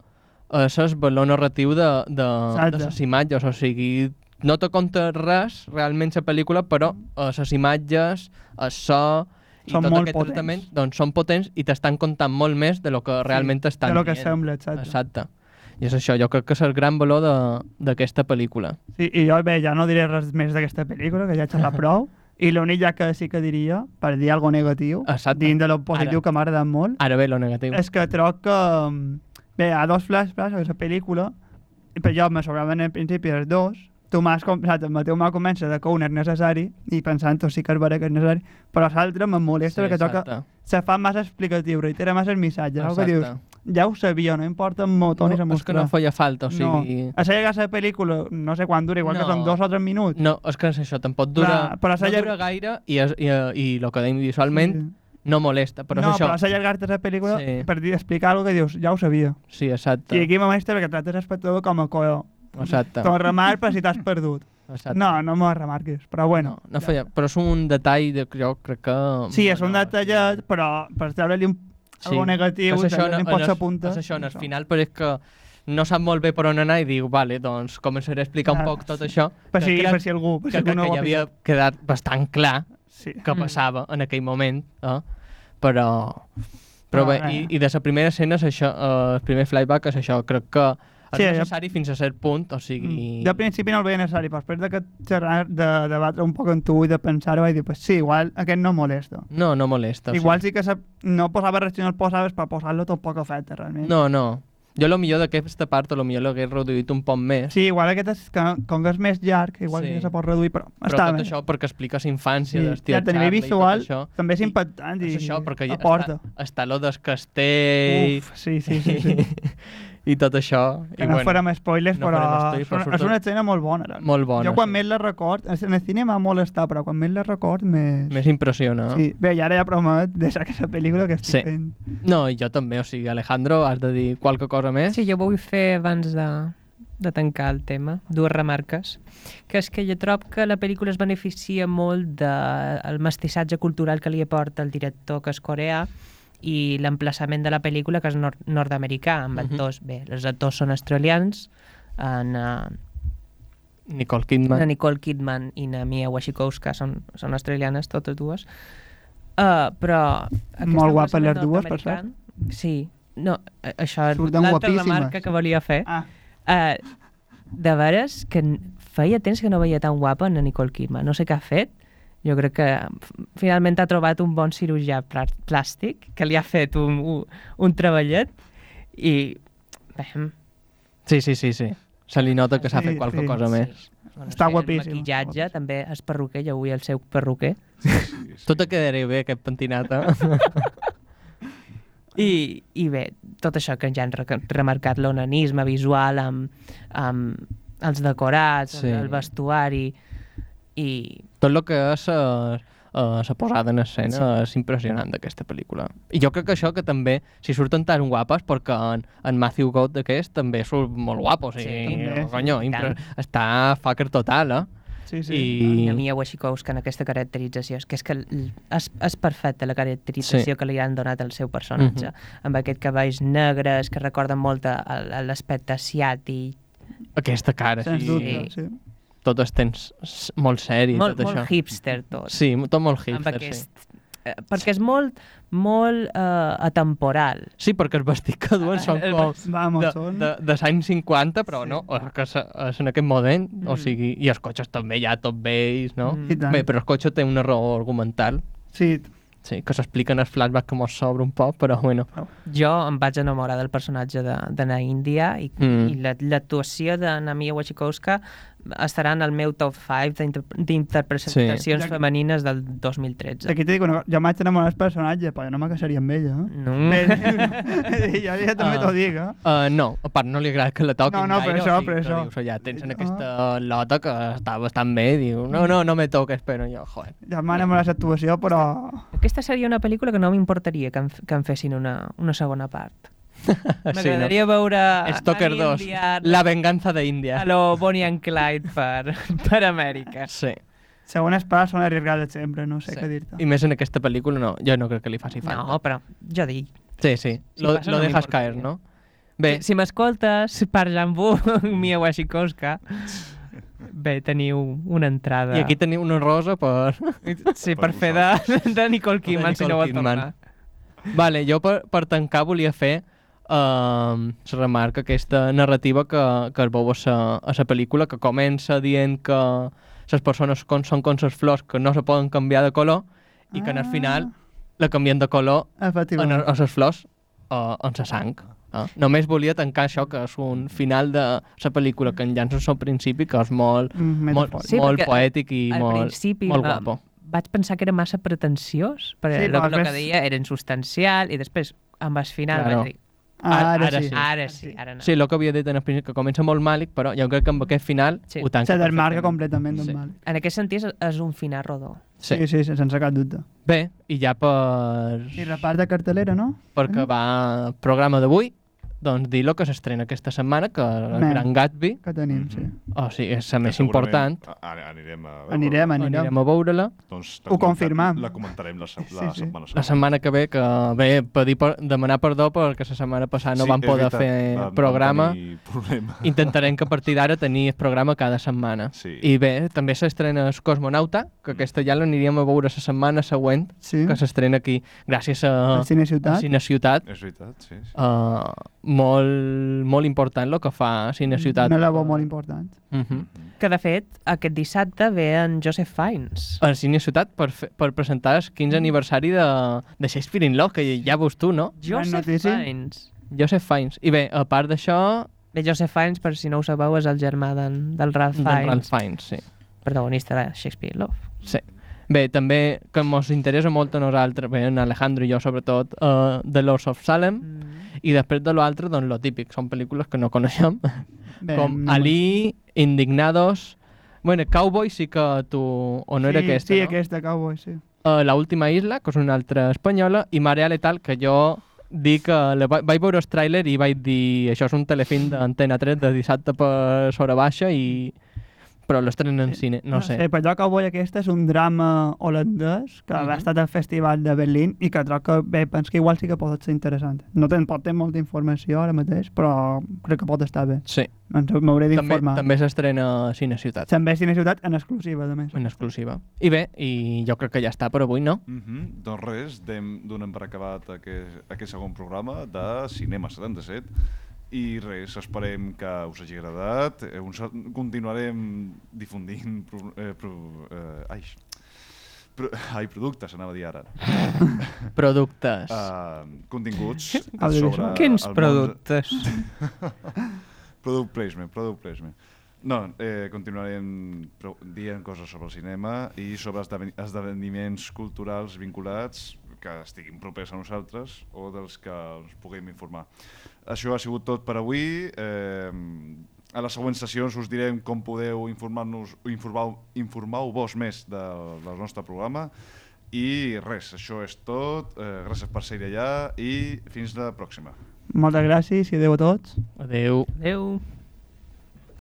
D: eh, és el valor narratiu de, de, de les imatges. O sigui, no te conta res realment la pel·lícula, però eh, les imatges, el so i
B: Són
D: tot
B: molt
D: aquest
B: potents.
D: tractament doncs, són potents i t'estan contant molt més de lo que realment t'estan
B: de lo que
D: dient.
B: sembla, exacte.
D: Exacte. I és això, jo crec que és el gran valor de- d'aquesta pel·lícula.
B: Sí, i jo, bé, ja no diré res més d'aquesta pel·lícula, que ja he xerrat (laughs) prou. I l'únic ja que sí que diria, per dir alguna negatiu,
D: Exacte.
B: dins de lo positiu
D: Ara.
B: que m'ha agradat molt,
D: Ara bé, lo negatiu.
B: és que troc que... mm, Bé, hi ha dos flashbacks a la pel·lícula, i per jo me sobraven al principi els dos, tu m'has començat, el Mateu m'ha de que un és necessari, i pensant, tu sí que és vera que és necessari, però l'altre me molesta sí, perquè toca,
D: exacte.
B: se fa massa explicatiu, reitera massa el missatge, no? que
D: Exacte.
B: dius, ja ho sabia, no importa motor ni
D: no, és que no feia falta, o sigui...
B: No. A ser la pel·lícula, no sé quan dura, igual
D: No.
B: que són dos o tres minuts.
D: No, és que és això, tampoc dura,
B: Clar, però
D: no
B: llarg-
D: dura gaire i, és, i, i el que dèiem visualment
B: Sí.
D: no molesta, però
B: no,
D: és això.
B: però has allargar-te la pel·lícula
D: Sí.
B: per dir, explicar alguna que dius, ja ho sabia.
D: Sí, exacte.
B: I aquí m'amesta perquè tractes l'espectador com a coeo.
D: Exacte.
B: Te'l remarc per si t'has perdut.
D: exacte.
B: No, no m'ho remarquis, però bueno.
D: no, no feia, però és un detall de, que jo crec que...
B: Sí, és un
D: no,
B: detallet, però per treure-li un,
D: Sí.
B: algo negatiu,
D: és això, no,
B: un pots apuntar.
D: És això, en el final, però és que no sap molt bé per on anar i diu, vale, doncs començaré a explicar un
B: Ah,
D: poc tot això.
B: Per
D: que
B: si,
D: crec
B: per si algú, per si
D: que,
B: algú no
D: que ja
B: ha
D: havia quedat bastant clar
B: Sí.
D: que
B: Mm.
D: passava en aquell moment, eh? però, però bé,
B: res.
D: i, i de la primera escena, és això, eh, el primer flashback és això, crec que és
B: Sí, ja-
D: necessari fins a cert punt, o sigui...
B: Mm. Al principi no el veia necessari, però després de, que xerrar, de debatre un poc amb tu i de pensar-ho, vaig dir, pues sí, igual aquest no molesta.
D: No, no molesta.
B: Igual sí que se, no posava res si no el posaves, però posar-lo tampoc afecta, realment.
D: No, no. Jo lo millor d'aquesta part, lo millor l'hagués reduït un poc més.
B: Sí, igual aquest és, que, com que és més llarg, igual
D: Sí.
B: sí. que se pot reduir, però,
D: però
B: està
D: tot
B: bé.
D: això perquè expliques infància,
B: Sí,
D: sí, d'estil
B: ja, a nivell
D: i
B: visual
D: això.
B: també és
D: I-
B: impactant i,
D: És això, perquè
B: aporta.
D: està, està lo del castell...
B: Uf, sí, sí, sí. sí. (laughs)
D: I tot això.
B: Que
D: I
B: no
D: bueno,
B: farem spoilers,
D: no
B: però,
D: farem spoilers, però
B: és una escena molt bona. realment.
D: molt bona.
B: jo quan
D: sí.
B: més la record, en el cine m'ha molestat, però quan més la record, més...
D: Més impressiona.
B: Sí, bé, i ara ja promet (laughs) deixar aquesta pel·lícula que estic
D: Sí.
B: fent.
D: No, jo també, o sigui, Alejandro, has de dir qualque cosa més?
C: Sí, jo vull fer abans de, de tancar el tema, dues remarques, que és que jo trob que la pel·lícula es beneficia molt del de, mestissatge cultural que li aporta el director, que és coreà, i l'emplaçament de la pel·lícula, que és nord nord-americà, amb
D: Mhm.
C: actors, bé, els actors són australians, en, uh,
D: Nicole Kidman.
C: la Nicole Kidman i na Mia Wasikowska són, són australianes, totes dues. Uh, però...
B: Molt guapes
C: emplaçament
B: les dues, per
C: nord-americà- Sí. No, a- això és
B: Surten
C: l'altra remarca que volia fer.
B: Ah,
C: Uh, de veres que feia temps que no veia tan guapa en Nicole Kidman. No sé què ha fet. Jo crec que finalment ha trobat un bon cirurgià plà- plàstic que li ha fet un, un, un treballet i... Bé,
D: Sí, sí, sí, sí. Se li nota que s'ha
B: Sí,
D: fet qualque
B: sí,
D: cosa
B: sí.
D: més.
C: bueno,
B: Està
C: sí,
B: guapíssim,
C: El maquillatge,
B: guapíssim.
C: també és perruquer, jo vull el seu perruquer.
A: Sí, sí, sí. (laughs)
D: Tot et quedaré bé, aquest pentinat, eh? (laughs)
C: I, I bé, tot això que ja han re remarcat, l'onanisme visual amb, amb els decorats,
D: sí.
C: el vestuari i
D: Tot el que és uh, la posada en escena sí. és impressionant d'aquesta pel·lícula. I jo crec que això que també, si surten tan guapes, perquè en, en Matthew God d'aquest també surt molt guapo, o sigui,
C: Sí,
B: també.
D: conyo,
C: I
D: impre... està fucker total, eh?
B: sí, sí.
C: I...
D: I...
C: a Mia Wasikowska en aquesta caracterització. És que és, que és, és perfecta la caracterització
D: Sí.
C: sí. que li han donat al seu personatge.
D: Mhm.
C: Amb aquest cavalls negres que recorden molt l'aspecte asiàtic,
D: aquesta cara,
B: Sens
D: sí,
B: dubte, sí.
D: Tot el temps s- molt seri,
C: molt,
D: tot
C: molt
D: això.
C: hipster tot.
D: Sí, tot molt
C: amb
D: hipster,
C: aquest...
D: sí.
C: eh, perquè és molt, molt uh, atemporal.
D: Sí, perquè els vestits que duen són (laughs)
C: El
D: com
B: Vamos,
D: de,
B: són...
D: de, de l'any 50, però
B: Sí.
D: no, és que és en aquest moment, o
C: Mm.
D: sigui, i els cotxes també ja tot vells, no?
C: Mm.
D: Bé, però el cotxe té un error argumental,
B: Sí,
D: sí, que s'explica en el flashback que mos sobra un poc, però bueno.
C: Jo em vaig enamorar del personatge de, de na Índia i,
D: Mm.
C: i la- l'actuació de Namia Wachikowska estarà en el meu top 5 d'inter- d'interpretacions
B: Sí.
C: femenines del 2013.
B: aquí t'he dit, cosa, jo m'haig enamorat del personatge, però jo no me casaria amb ella, eh?
C: No. (laughs)
B: Jo ja també
D: Ah.
B: t'ho dic, eh?
D: Uh, no, a part no li agrada que la toquin
B: No, no, per això, per això.
D: Dius, ja tens en
B: Ah.
D: aquesta lota que està bastant bé, diu, no, no, no me toques, però jo, joder.
B: Ja m'ha enamorat l'actuació, però...
C: Aquesta seria una pel·lícula que no m'importaria que, en, que en fessin una, una segona part. (laughs) M'agradaria veure
D: Stalker
C: a
D: 2,
C: Índia,
D: la venganza de Índia.
C: a lo Bonnie and Clyde per, (laughs) per Amèrica.
D: Sí.
B: Segones parts són arriesgades sempre, no sé
D: sí.
B: què dir-te.
D: I més en aquesta pel·lícula, no, jo no crec que li faci falta.
C: No, però jo dic,
D: Sí, sí,
C: Si
D: lo,
C: passa,
D: lo
C: no
D: dejas
C: m'importaria.
D: caer, no? Bé,
C: si, si m'escoltes, parla (laughs) amb Mia Wasikowska, bé, teniu una entrada.
D: i aquí teniu una rosa per...
C: Sí,
A: Per
C: per fer de, de Nicole Kidman, si no vol
D: Kidman.
C: tornar.
D: Vale, jo per, per tancar volia fer la remarca aquesta narrativa que, que es veu a la, a la pel·lícula, que comença dient que les persones con, són com les flors que no se poden canviar de color i que al final la canvien de color en,
B: Efectivament.
D: a les flors uh, en la sang. Uh. Només volia tancar això, que és un final de la pel·lícula que enllaça al principi, que és molt,
B: Mm,
D: molt.
C: Sí,
D: molt poètic i molt,
C: principi
D: molt
C: va-
D: guapo.
C: vaig pensar que era massa pretensiós, perquè
B: Sí,
C: el, el que deia era insubstancial, i després, amb el final,
D: Claro.
C: vaig dir,
B: Ara,
D: ara
B: sí.
D: sí.
C: ara sí, ara no.
D: Sí, el que havia dit en el principi, que comença molt màlic, però jo crec que amb aquest final
C: Sí.
D: ho tanca
B: Se desmarca completament del
D: Sí.
B: mal.
C: En aquest sentit, és, un final rodó.
D: Sí.
B: Sí, sí, sí, sense cap dubte.
D: Bé, i ja per,
B: I repart de cartelera, no?
D: perquè va el programa d'avui, doncs dir-lo que s'estrena aquesta setmana, que el
B: Bé.
D: Gran Gatsby,
B: Que tenim, sí.
D: o sigui, és la més important,
A: Anirem a veure-la.
B: Anirem, anirem.
D: anirem a veure-la.
A: Doncs
B: Ho confirmam.
A: La comentarem la, se-
B: Sí,
A: la
B: sí.
A: setmana
D: La setmana que ve, que bé, pedir per, demanar perdó perquè la setmana passada no
A: Sí,
D: vam poder
A: veritat,
D: fer
A: vam-
D: programa. (laughs) Intentarem que a partir d'ara tenir el programa cada setmana.
A: Sí.
D: I bé, també s'estrena el Cosmonauta, que aquesta ja l'aniríem a veure la setmana següent,
B: Sí,
D: que s'estrena aquí gràcies a,
B: al Cine
D: a
B: Ciutat.
D: Cine Ciutat.
A: És veritat, sí. sí.
D: Uh, molt, molt important el que fa Cine Ciutat.
B: Una labor molt important.
D: Uh -huh.
C: Que, de fet, aquest dissabte ve en Joseph Fiennes.
D: El Cine Ciutat per, fe, per presentar el 15 aniversari de, de Shakespeare in Love, que ja veus tu, no?
C: Joseph. Fiennes.
D: Joseph Fiennes. I bé, a part d'això,
C: Bé, Joseph Fiennes, per si no ho sabeu, és el germà d'en, del Ralph
D: del
C: Fiennes,
D: Ralph Fiennes, sí.
C: protagonista de Shakespeare in Love.
D: sí. Bé, també que ens interessa molt a nosaltres, bé, en Alejandro i jo sobretot, uh, The Lords of Salem,
C: Mm.
D: I després de l'altre, doncs, lo típic, són pel·lícules que no coneixem,
B: Bé,
D: com
B: no-
D: Ali, Indignados... Bueno, Cowboy sí que tu... O no era
B: sí,
D: aquesta,
B: Sí,
D: no?
B: aquesta, Cowboy, sí.
D: uh, La última isla, que és una altra espanyola, i Marea Letal, que jo dic que la, va- vaig veure el tràiler i vaig dir això és un telefilm d'Antena 3 de dissabte per sobre baixa i però l'estrenen en cine, no sé.
B: Sí, però Cowboy aquesta és un drama holandès que
D: Mhm.
B: va estar al Festival de Berlín i que troc que, bé, penso que igual sí que pot ser interessant. No ten, pot tenir molta informació ara mateix, però crec que pot estar bé.
D: Sí,
B: Ens m'hauré
D: també,
B: d'informar.
D: també s'estrena a Cine Ciutat,
B: També a Cine Ciutat en exclusiva, a més.
D: en exclusiva. I bé, i jo crec que ja està per avui, no?
A: Mm -hmm. Doncs res, donem per acabat aquest, aquest segon programa de Cinema 77 i res, esperem que us hagi agradat. Eh, uns, continuarem difundint pro, eh, pro, eh, ai, pro, ai, productes, anava a dir ara. (laughs)
D: Productes.
A: Uh, continguts sobre
C: Quins
A: el món-
C: productes? (laughs)
A: Product placement, product placement. No, eh, continuarem dient coses sobre el cinema i sobre esdeven esdeveniments culturals vinculats que estiguin propers a nosaltres o dels que ens puguem informar. Això ha sigut tot per avui. Eh, a les següents sessions us direm com podeu informar-nos informar, informar vos més del, del nostre programa i res, això és tot. Eh, gràcies per ser allà i fins la pròxima.
B: Moltes gràcies i adeu a tots.
D: Adeu.
C: Adéu.